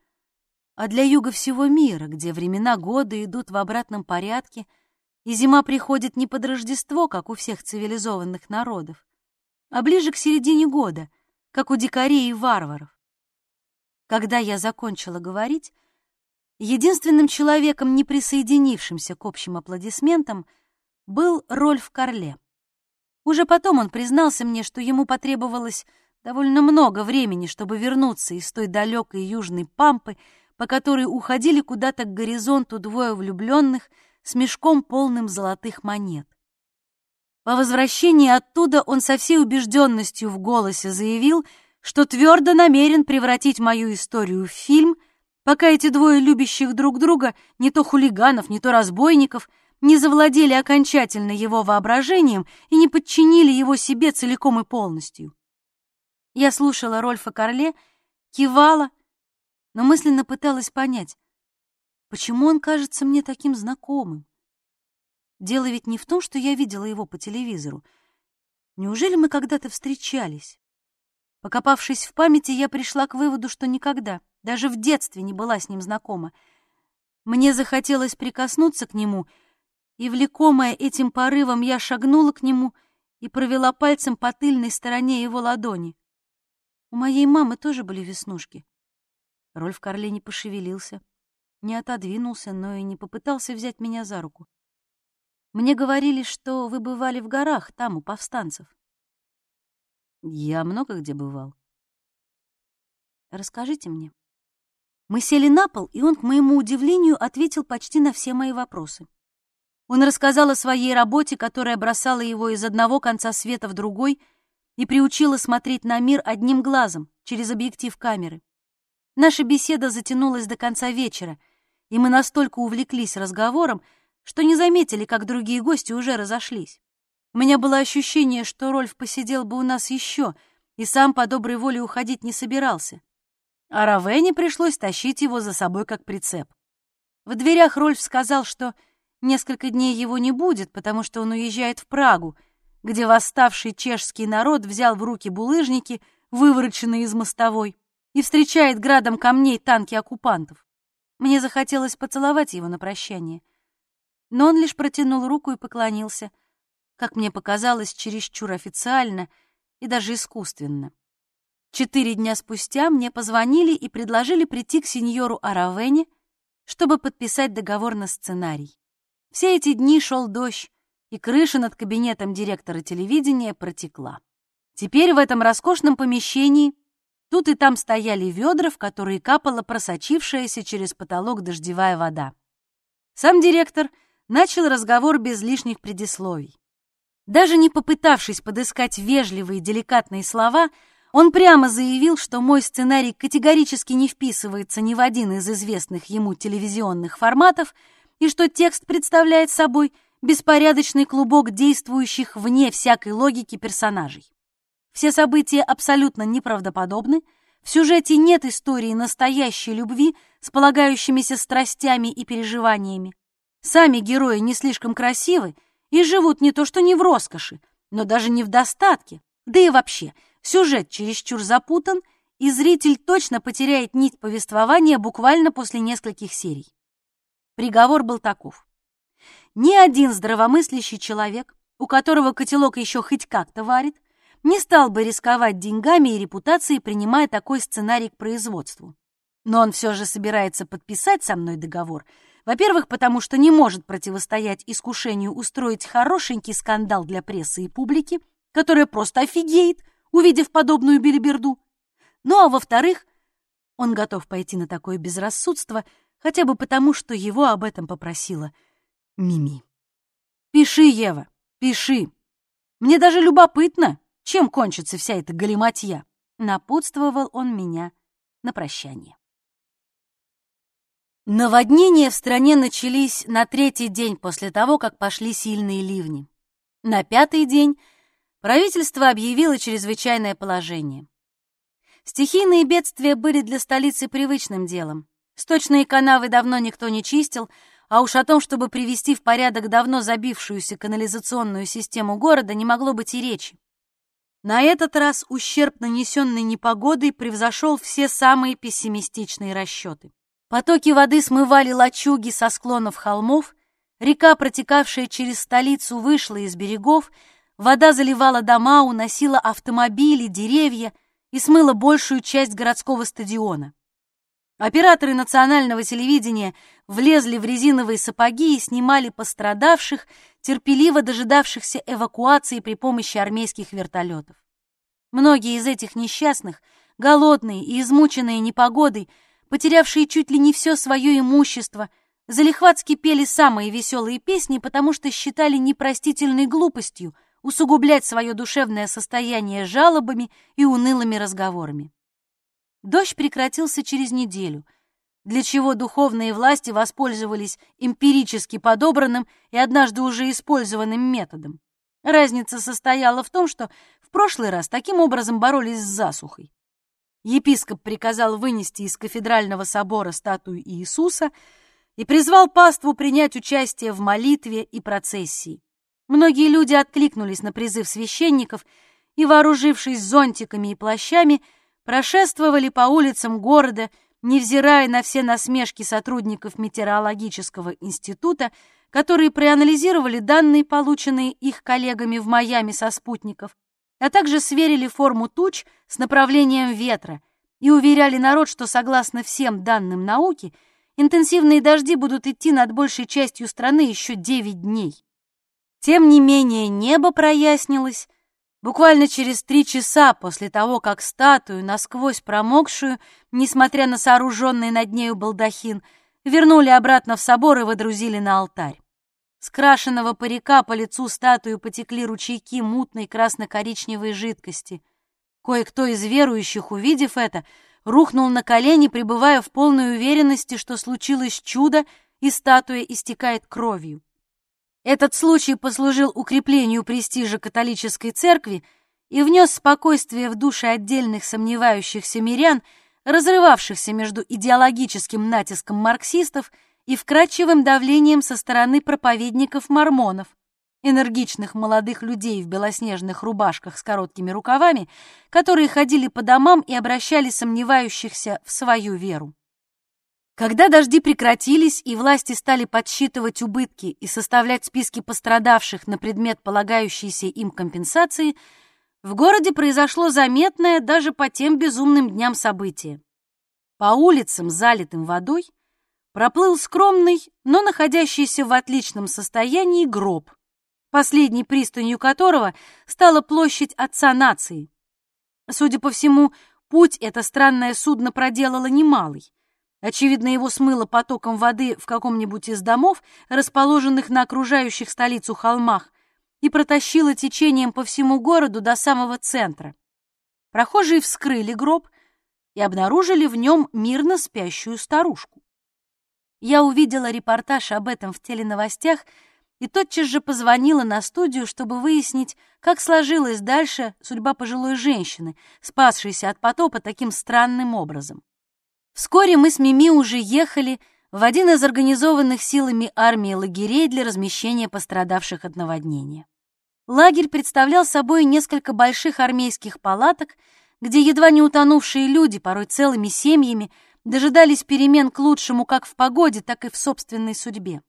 а для юга всего мира, где времена года идут в обратном порядке, и зима приходит не под Рождество, как у всех цивилизованных народов, а ближе к середине года, как у дикарей и варваров. Когда я закончила говорить, единственным человеком, не присоединившимся к общим аплодисментам, был Рольф Карле. Уже потом он признался мне, что ему потребовалось довольно много времени, чтобы вернуться из той далекой южной пампы, по которой уходили куда-то к горизонту двое влюбленных с мешком полным золотых монет. По возвращении оттуда он со всей убежденностью в голосе заявил — что твердо намерен превратить мою историю в фильм, пока эти двое любящих друг друга, не то хулиганов, не то разбойников, не завладели окончательно его воображением и не подчинили его себе целиком и полностью. Я слушала Рольфа Карле, кивала, но мысленно пыталась понять, почему он кажется мне таким знакомым. Дело ведь не в том, что я видела его по телевизору. Неужели мы когда-то встречались? Покопавшись в памяти, я пришла к выводу, что никогда, даже в детстве, не была с ним знакома. Мне захотелось прикоснуться к нему, и, влекомая этим порывом, я шагнула к нему и провела пальцем по тыльной стороне его ладони. У моей мамы тоже были веснушки. Рольф Карле не пошевелился, не отодвинулся, но и не попытался взять меня за руку. Мне говорили, что вы бывали в горах, там, у повстанцев. Я много где бывал. Расскажите мне. Мы сели на пол, и он, к моему удивлению, ответил почти на все мои вопросы. Он рассказал о своей работе, которая бросала его из одного конца света в другой и приучила смотреть на мир одним глазом, через объектив камеры. Наша беседа затянулась до конца вечера, и мы настолько увлеклись разговором, что не заметили, как другие гости уже разошлись. У меня было ощущение, что Рольф посидел бы у нас еще, и сам по доброй воле уходить не собирался. А Равене пришлось тащить его за собой как прицеп. В дверях Рольф сказал, что несколько дней его не будет, потому что он уезжает в Прагу, где восставший чешский народ взял в руки булыжники, вывороченные из мостовой, и встречает градом камней танки оккупантов. Мне захотелось поцеловать его на прощание — но он лишь протянул руку и поклонился, как мне показалось, чересчур официально и даже искусственно. Четыре дня спустя мне позвонили и предложили прийти к сеньору Аравене, чтобы подписать договор на сценарий. Все эти дни шел дождь, и крыша над кабинетом директора телевидения протекла. Теперь в этом роскошном помещении тут и там стояли ведра, в которые капала просочившаяся через потолок дождевая вода. Сам директор — начал разговор без лишних предисловий. Даже не попытавшись подыскать вежливые деликатные слова, он прямо заявил, что мой сценарий категорически не вписывается ни в один из известных ему телевизионных форматов и что текст представляет собой беспорядочный клубок действующих вне всякой логики персонажей. Все события абсолютно неправдоподобны, в сюжете нет истории настоящей любви с полагающимися страстями и переживаниями. Сами герои не слишком красивы и живут не то что не в роскоши, но даже не в достатке. Да и вообще, сюжет чересчур запутан, и зритель точно потеряет нить повествования буквально после нескольких серий. Приговор был таков. Ни один здравомыслящий человек, у которого котелок еще хоть как-то варит, не стал бы рисковать деньгами и репутацией, принимая такой сценарий к производству. Но он все же собирается подписать со мной договор — во-первых, потому что не может противостоять искушению устроить хорошенький скандал для прессы и публики, которая просто офигеет, увидев подобную билиберду. Ну а во-вторых, он готов пойти на такое безрассудство хотя бы потому, что его об этом попросила Мими. «Пиши, Ева, пиши. Мне даже любопытно, чем кончится вся эта галиматья», напутствовал он меня на прощание. Наводнения в стране начались на третий день после того, как пошли сильные ливни. На пятый день правительство объявило чрезвычайное положение. Стихийные бедствия были для столицы привычным делом. Сточные канавы давно никто не чистил, а уж о том, чтобы привести в порядок давно забившуюся канализационную систему города, не могло быть и речи. На этот раз ущерб, нанесенный непогодой, превзошел все самые пессимистичные расчеты. Потоки воды смывали лачуги со склонов холмов, река, протекавшая через столицу, вышла из берегов, вода заливала дома, уносила автомобили, деревья и смыла большую часть городского стадиона. Операторы национального телевидения влезли в резиновые сапоги и снимали пострадавших, терпеливо дожидавшихся эвакуации при помощи армейских вертолетов. Многие из этих несчастных, голодные и измученные непогодой, потерявшие чуть ли не все свое имущество, залихватски пели самые веселые песни, потому что считали непростительной глупостью усугублять свое душевное состояние жалобами и унылыми разговорами. Дождь прекратился через неделю, для чего духовные власти воспользовались эмпирически подобранным и однажды уже использованным методом. Разница состояла в том, что в прошлый раз таким образом боролись с засухой епископ приказал вынести из кафедрального собора статую Иисуса и призвал паству принять участие в молитве и процессии. Многие люди откликнулись на призыв священников и, вооружившись зонтиками и плащами, прошествовали по улицам города, невзирая на все насмешки сотрудников метеорологического института, которые проанализировали данные, полученные их коллегами в Майами со спутников, а также сверили форму туч с направлением ветра и уверяли народ, что согласно всем данным науки, интенсивные дожди будут идти над большей частью страны еще 9 дней. Тем не менее, небо прояснилось буквально через три часа после того, как статую, насквозь промокшую, несмотря на сооруженный над нею балдахин, вернули обратно в собор и водрузили на алтарь. С крашеного парика по лицу статую потекли ручейки мутной красно-коричневой жидкости. Кое-кто из верующих, увидев это, рухнул на колени, пребывая в полной уверенности, что случилось чудо, и статуя истекает кровью. Этот случай послужил укреплению престижа католической церкви и внес спокойствие в души отдельных сомневающихся мирян, разрывавшихся между идеологическим натиском марксистов и вкрадчивым давлением со стороны проповедников-мормонов, энергичных молодых людей в белоснежных рубашках с короткими рукавами, которые ходили по домам и обращали сомневающихся в свою веру. Когда дожди прекратились и власти стали подсчитывать убытки и составлять списки пострадавших на предмет полагающейся им компенсации, в городе произошло заметное даже по тем безумным дням событие. По улицам, залитым водой, проплыл скромный, но находящийся в отличном состоянии гроб, последней пристанью которого стала площадь Отца нации. Судя по всему, путь это странное судно проделало немалый. Очевидно, его смыло потоком воды в каком-нибудь из домов, расположенных на окружающих столицу холмах, и протащило течением по всему городу до самого центра. Прохожие вскрыли гроб и обнаружили в нем мирно спящую старушку. Я увидела репортаж об этом в теленовостях и тотчас же позвонила на студию, чтобы выяснить, как сложилась дальше судьба пожилой женщины, спасшейся от потопа таким странным образом. Вскоре мы с Мими уже ехали в один из организованных силами армии лагерей для размещения пострадавших от наводнения. Лагерь представлял собой несколько больших армейских палаток, где едва не утонувшие люди, порой целыми семьями, дожидались перемен к лучшему как в погоде, так и в собственной судьбе.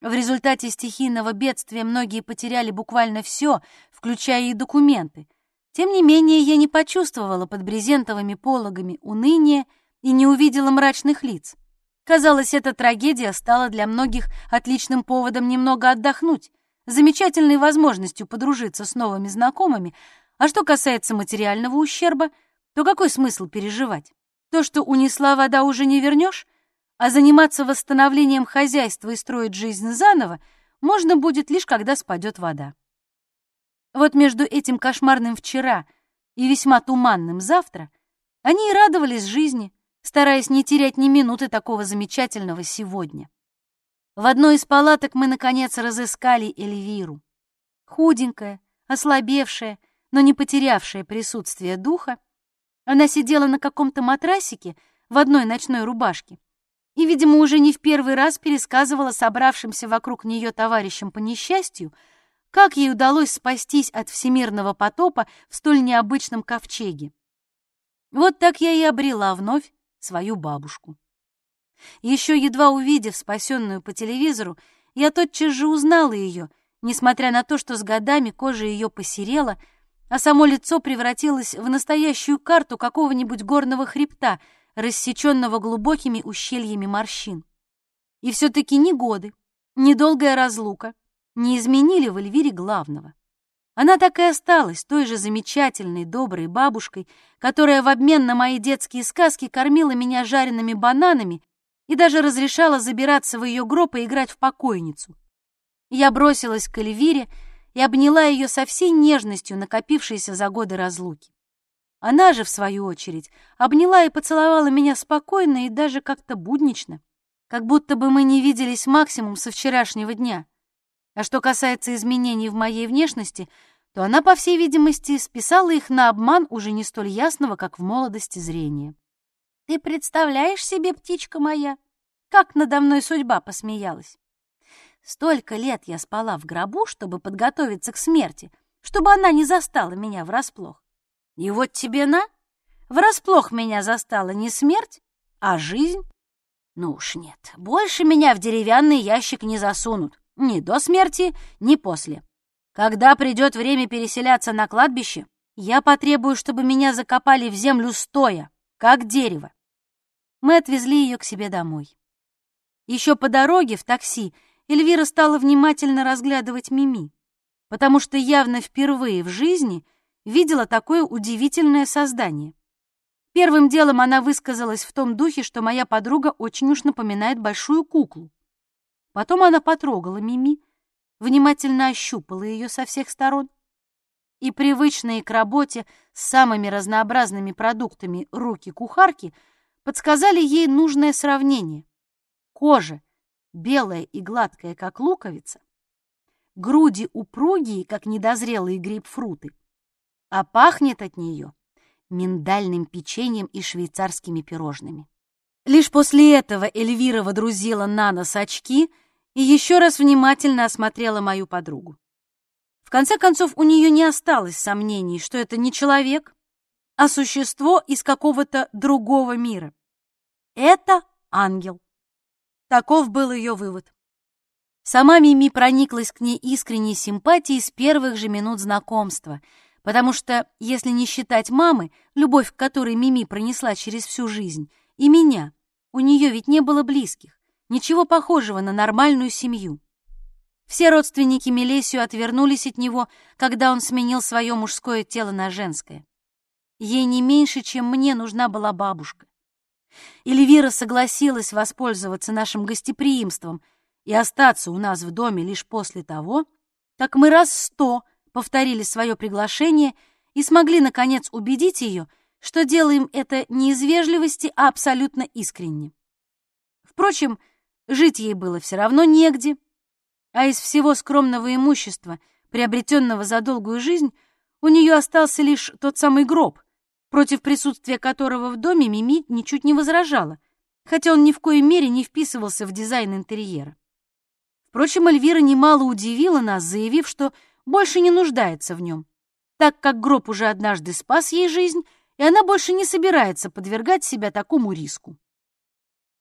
В результате стихийного бедствия многие потеряли буквально все, включая и документы. Тем не менее, я не почувствовала под брезентовыми пологами уныния и не увидела мрачных лиц. Казалось, эта трагедия стала для многих отличным поводом немного отдохнуть, замечательной возможностью подружиться с новыми знакомыми, а что касается материального ущерба, то какой смысл переживать? То, что унесла вода, уже не вернешь, а заниматься восстановлением хозяйства и строить жизнь заново можно будет лишь когда спадет вода. Вот между этим кошмарным вчера и весьма туманным завтра они и радовались жизни, стараясь не терять ни минуты такого замечательного сегодня. В одной из палаток мы, наконец, разыскали Эльвиру. Худенькая, ослабевшая, но не потерявшая присутствие духа, она сидела на каком-то матрасике в одной ночной рубашке и, видимо, уже не в первый раз пересказывала собравшимся вокруг нее товарищам по несчастью, как ей удалось спастись от всемирного потопа в столь необычном ковчеге. Вот так я и обрела вновь свою бабушку. Еще едва увидев спасенную по телевизору, я тотчас же узнала ее, несмотря на то, что с годами кожа ее посерела, а само лицо превратилось в настоящую карту какого-нибудь горного хребта, рассеченного глубокими ущельями морщин. И все-таки ни годы, ни долгая разлука не изменили в Эльвире главного. Она так и осталась той же замечательной, доброй бабушкой, которая в обмен на мои детские сказки кормила меня жареными бананами и даже разрешала забираться в ее гроб и играть в покойницу. Я бросилась к Эльвире, и обняла ее со всей нежностью, накопившейся за годы разлуки. Она же, в свою очередь, обняла и поцеловала меня спокойно и даже как-то буднично, как будто бы мы не виделись максимум со вчерашнего дня. А что касается изменений в моей внешности, то она, по всей видимости, списала их на обман уже не столь ясного, как в молодости зрения. «Ты представляешь себе, птичка моя, как надо мной судьба посмеялась? Столько лет я спала в гробу, чтобы подготовиться к смерти, чтобы она не застала меня врасплох. И вот тебе на, врасплох меня застала не смерть, а жизнь. Ну уж нет, больше меня в деревянный ящик не засунут, ни до смерти, ни после. Когда придет время переселяться на кладбище, я потребую, чтобы меня закопали в землю стоя, как дерево. Мы отвезли ее к себе домой. Еще по дороге в такси Эльвира стала внимательно разглядывать Мими, потому что явно впервые в жизни видела такое удивительное создание. Первым делом она высказалась в том духе, что моя подруга очень уж напоминает большую куклу. Потом она потрогала Мими, внимательно ощупала ее со всех сторон, и привычные к работе с самыми разнообразными продуктами руки кухарки подсказали ей нужное сравнение. Кожа белая и гладкая, как луковица, груди упругие, как недозрелые грейпфруты, а пахнет от нее миндальным печеньем и швейцарскими пирожными. Лишь после этого Эльвира водрузила на нос очки и еще раз внимательно осмотрела мою подругу. В конце концов, у нее не осталось сомнений, что это не человек, а существо из какого-то другого мира. Это ангел. Таков был ее вывод. Сама Мими прониклась к ней искренней симпатией с первых же минут знакомства — потому что, если не считать мамы, любовь к которой Мими пронесла через всю жизнь, и меня, у нее ведь не было близких, ничего похожего на нормальную семью. Все родственники Мелесию отвернулись от него, когда он сменил свое мужское тело на женское. Ей не меньше, чем мне нужна была бабушка. Эльвира согласилась воспользоваться нашим гостеприимством и остаться у нас в доме лишь после того, как мы раз сто повторили свое приглашение и смогли, наконец, убедить ее, что делаем это не из вежливости, а абсолютно искренне. Впрочем, жить ей было все равно негде, а из всего скромного имущества, приобретенного за долгую жизнь, у нее остался лишь тот самый гроб, против присутствия которого в доме Мими ничуть не возражала, хотя он ни в коей мере не вписывался в дизайн интерьера. Впрочем, Эльвира немало удивила нас, заявив, что больше не нуждается в нем, так как гроб уже однажды спас ей жизнь, и она больше не собирается подвергать себя такому риску.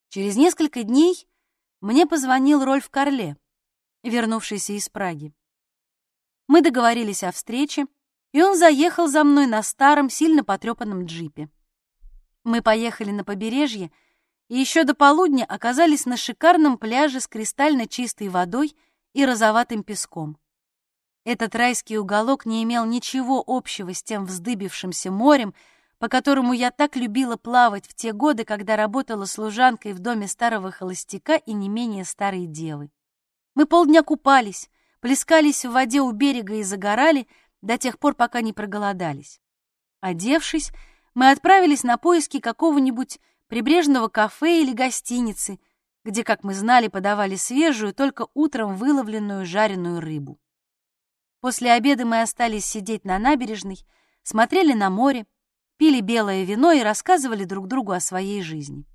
Через несколько дней мне позвонил Рольф Карле, вернувшийся из Праги. Мы договорились о встрече, и он заехал за мной на старом, сильно потрепанном джипе. Мы поехали на побережье, и еще до полудня оказались на шикарном пляже с кристально чистой водой и розоватым песком. Этот райский уголок не имел ничего общего с тем вздыбившимся морем, по которому я так любила плавать в те годы, когда работала служанкой в доме старого холостяка и не менее старой девы. Мы полдня купались, плескались в воде у берега и загорали до тех пор, пока не проголодались. Одевшись, мы отправились на поиски какого-нибудь прибрежного кафе или гостиницы, где, как мы знали, подавали свежую, только утром выловленную жареную рыбу. После обеда мы остались сидеть на набережной, смотрели на море, пили белое вино и рассказывали друг другу о своей жизни.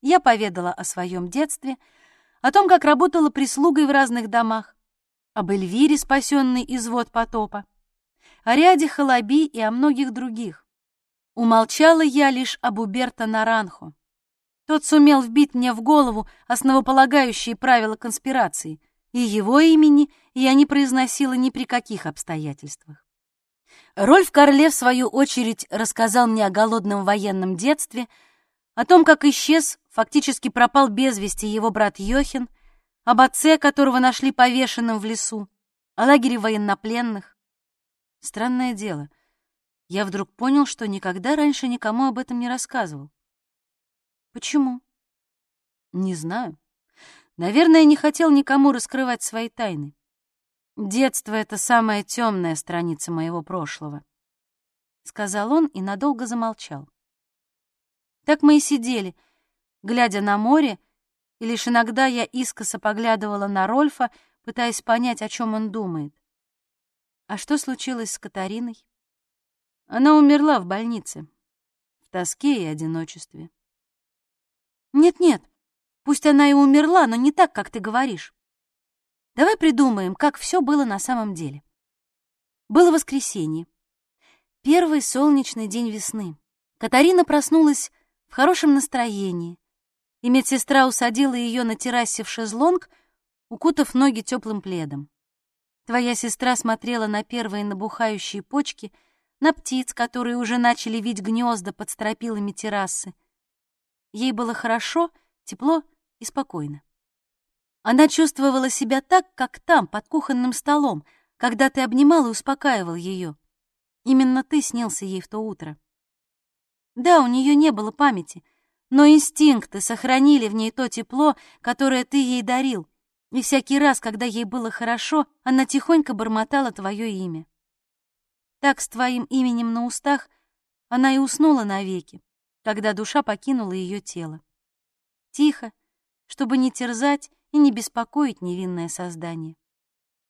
Я поведала о своем детстве, о том, как работала прислугой в разных домах, об Эльвире, спасенной из вод потопа, о ряде Халаби и о многих других. Умолчала я лишь об Уберто Наранхо. Тот сумел вбить мне в голову основополагающие правила конспирации, и его имени я не произносила ни при каких обстоятельствах. Рольф Карле, в свою очередь, рассказал мне о голодном военном детстве, о том, как исчез, фактически пропал без вести его брат Йохин, об отце, которого нашли повешенным в лесу, о лагере военнопленных. Странное дело, я вдруг понял, что никогда раньше никому об этом не рассказывал. Почему? Не знаю. Наверное, не хотел никому раскрывать свои тайны. Детство — это самая темная страница моего прошлого, — сказал он и надолго замолчал. Так мы и сидели, глядя на море, и лишь иногда я искоса поглядывала на Рольфа, пытаясь понять, о чем он думает. А что случилось с Катариной? Она умерла в больнице, в тоске и одиночестве. Нет-нет, Пусть она и умерла, но не так, как ты говоришь. Давай придумаем, как все было на самом деле. Было воскресенье. Первый солнечный день весны. Катарина проснулась в хорошем настроении, и медсестра усадила ее на террасе в шезлонг, укутав ноги теплым пледом. Твоя сестра смотрела на первые набухающие почки, на птиц, которые уже начали вить гнезда под стропилами террасы. Ей было хорошо, тепло и спокойно. Она чувствовала себя так, как там, под кухонным столом, когда ты обнимал и успокаивал ее. Именно ты снился ей в то утро. Да, у нее не было памяти, но инстинкты сохранили в ней то тепло, которое ты ей дарил, и всякий раз, когда ей было хорошо, она тихонько бормотала твое имя. Так, с твоим именем на устах, она и уснула навеки, когда душа покинула ее тело. Тихо, чтобы не терзать и не беспокоить невинное создание.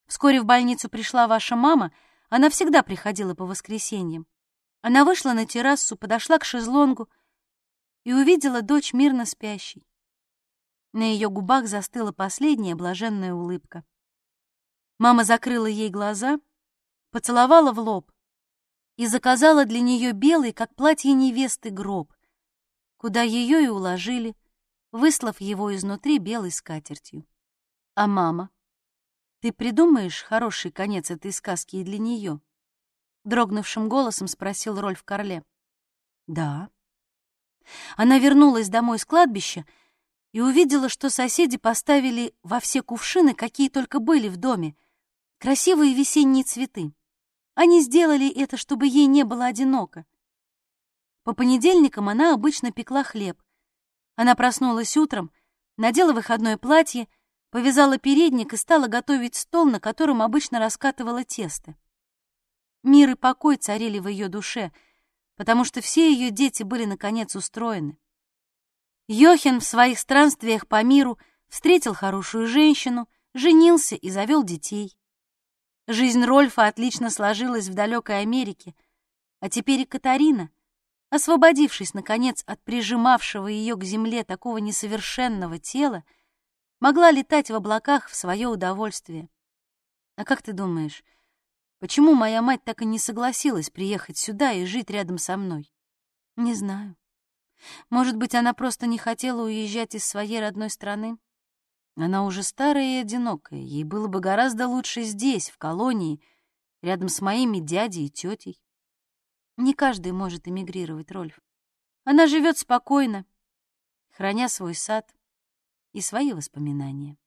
Вскоре в больницу пришла ваша мама, она всегда приходила по воскресеньям. Она вышла на террасу, подошла к шезлонгу и увидела дочь мирно спящей. На ее губах застыла последняя блаженная улыбка. Мама закрыла ей глаза, поцеловала в лоб и заказала для нее белый, как платье невесты, гроб, куда ее и уложили, выслав его изнутри белой скатертью. А мама? Ты придумаешь хороший конец этой сказки и для нее? Дрогнувшим голосом спросил Рольф Карле. Да. Она вернулась домой с кладбища и увидела, что соседи поставили во все кувшины, какие только были в доме, красивые весенние цветы. Они сделали это, чтобы ей не было одиноко. По понедельникам она обычно пекла хлеб. Она проснулась утром, надела выходное платье, повязала передник и стала готовить стол, на котором обычно раскатывала тесто. Мир и покой царили в ее душе, потому что все ее дети были, наконец, устроены. Йохин в своих странствиях по миру встретил хорошую женщину, женился и завел детей. Жизнь Рольфа отлично сложилась в далекой Америке, а теперь и Катарина, освободившись, наконец, от прижимавшего ее к земле такого несовершенного тела, могла летать в облаках в свое удовольствие. А как ты думаешь, почему моя мать так и не согласилась приехать сюда и жить рядом со мной? Не знаю. Может быть, она просто не хотела уезжать из своей родной страны? Она уже старая и одинокая. Ей было бы гораздо лучше здесь, в колонии, рядом с моими дядей и тетей. Не каждый может эмигрировать, Рольф. Она живет спокойно, храня свой сад и свои воспоминания.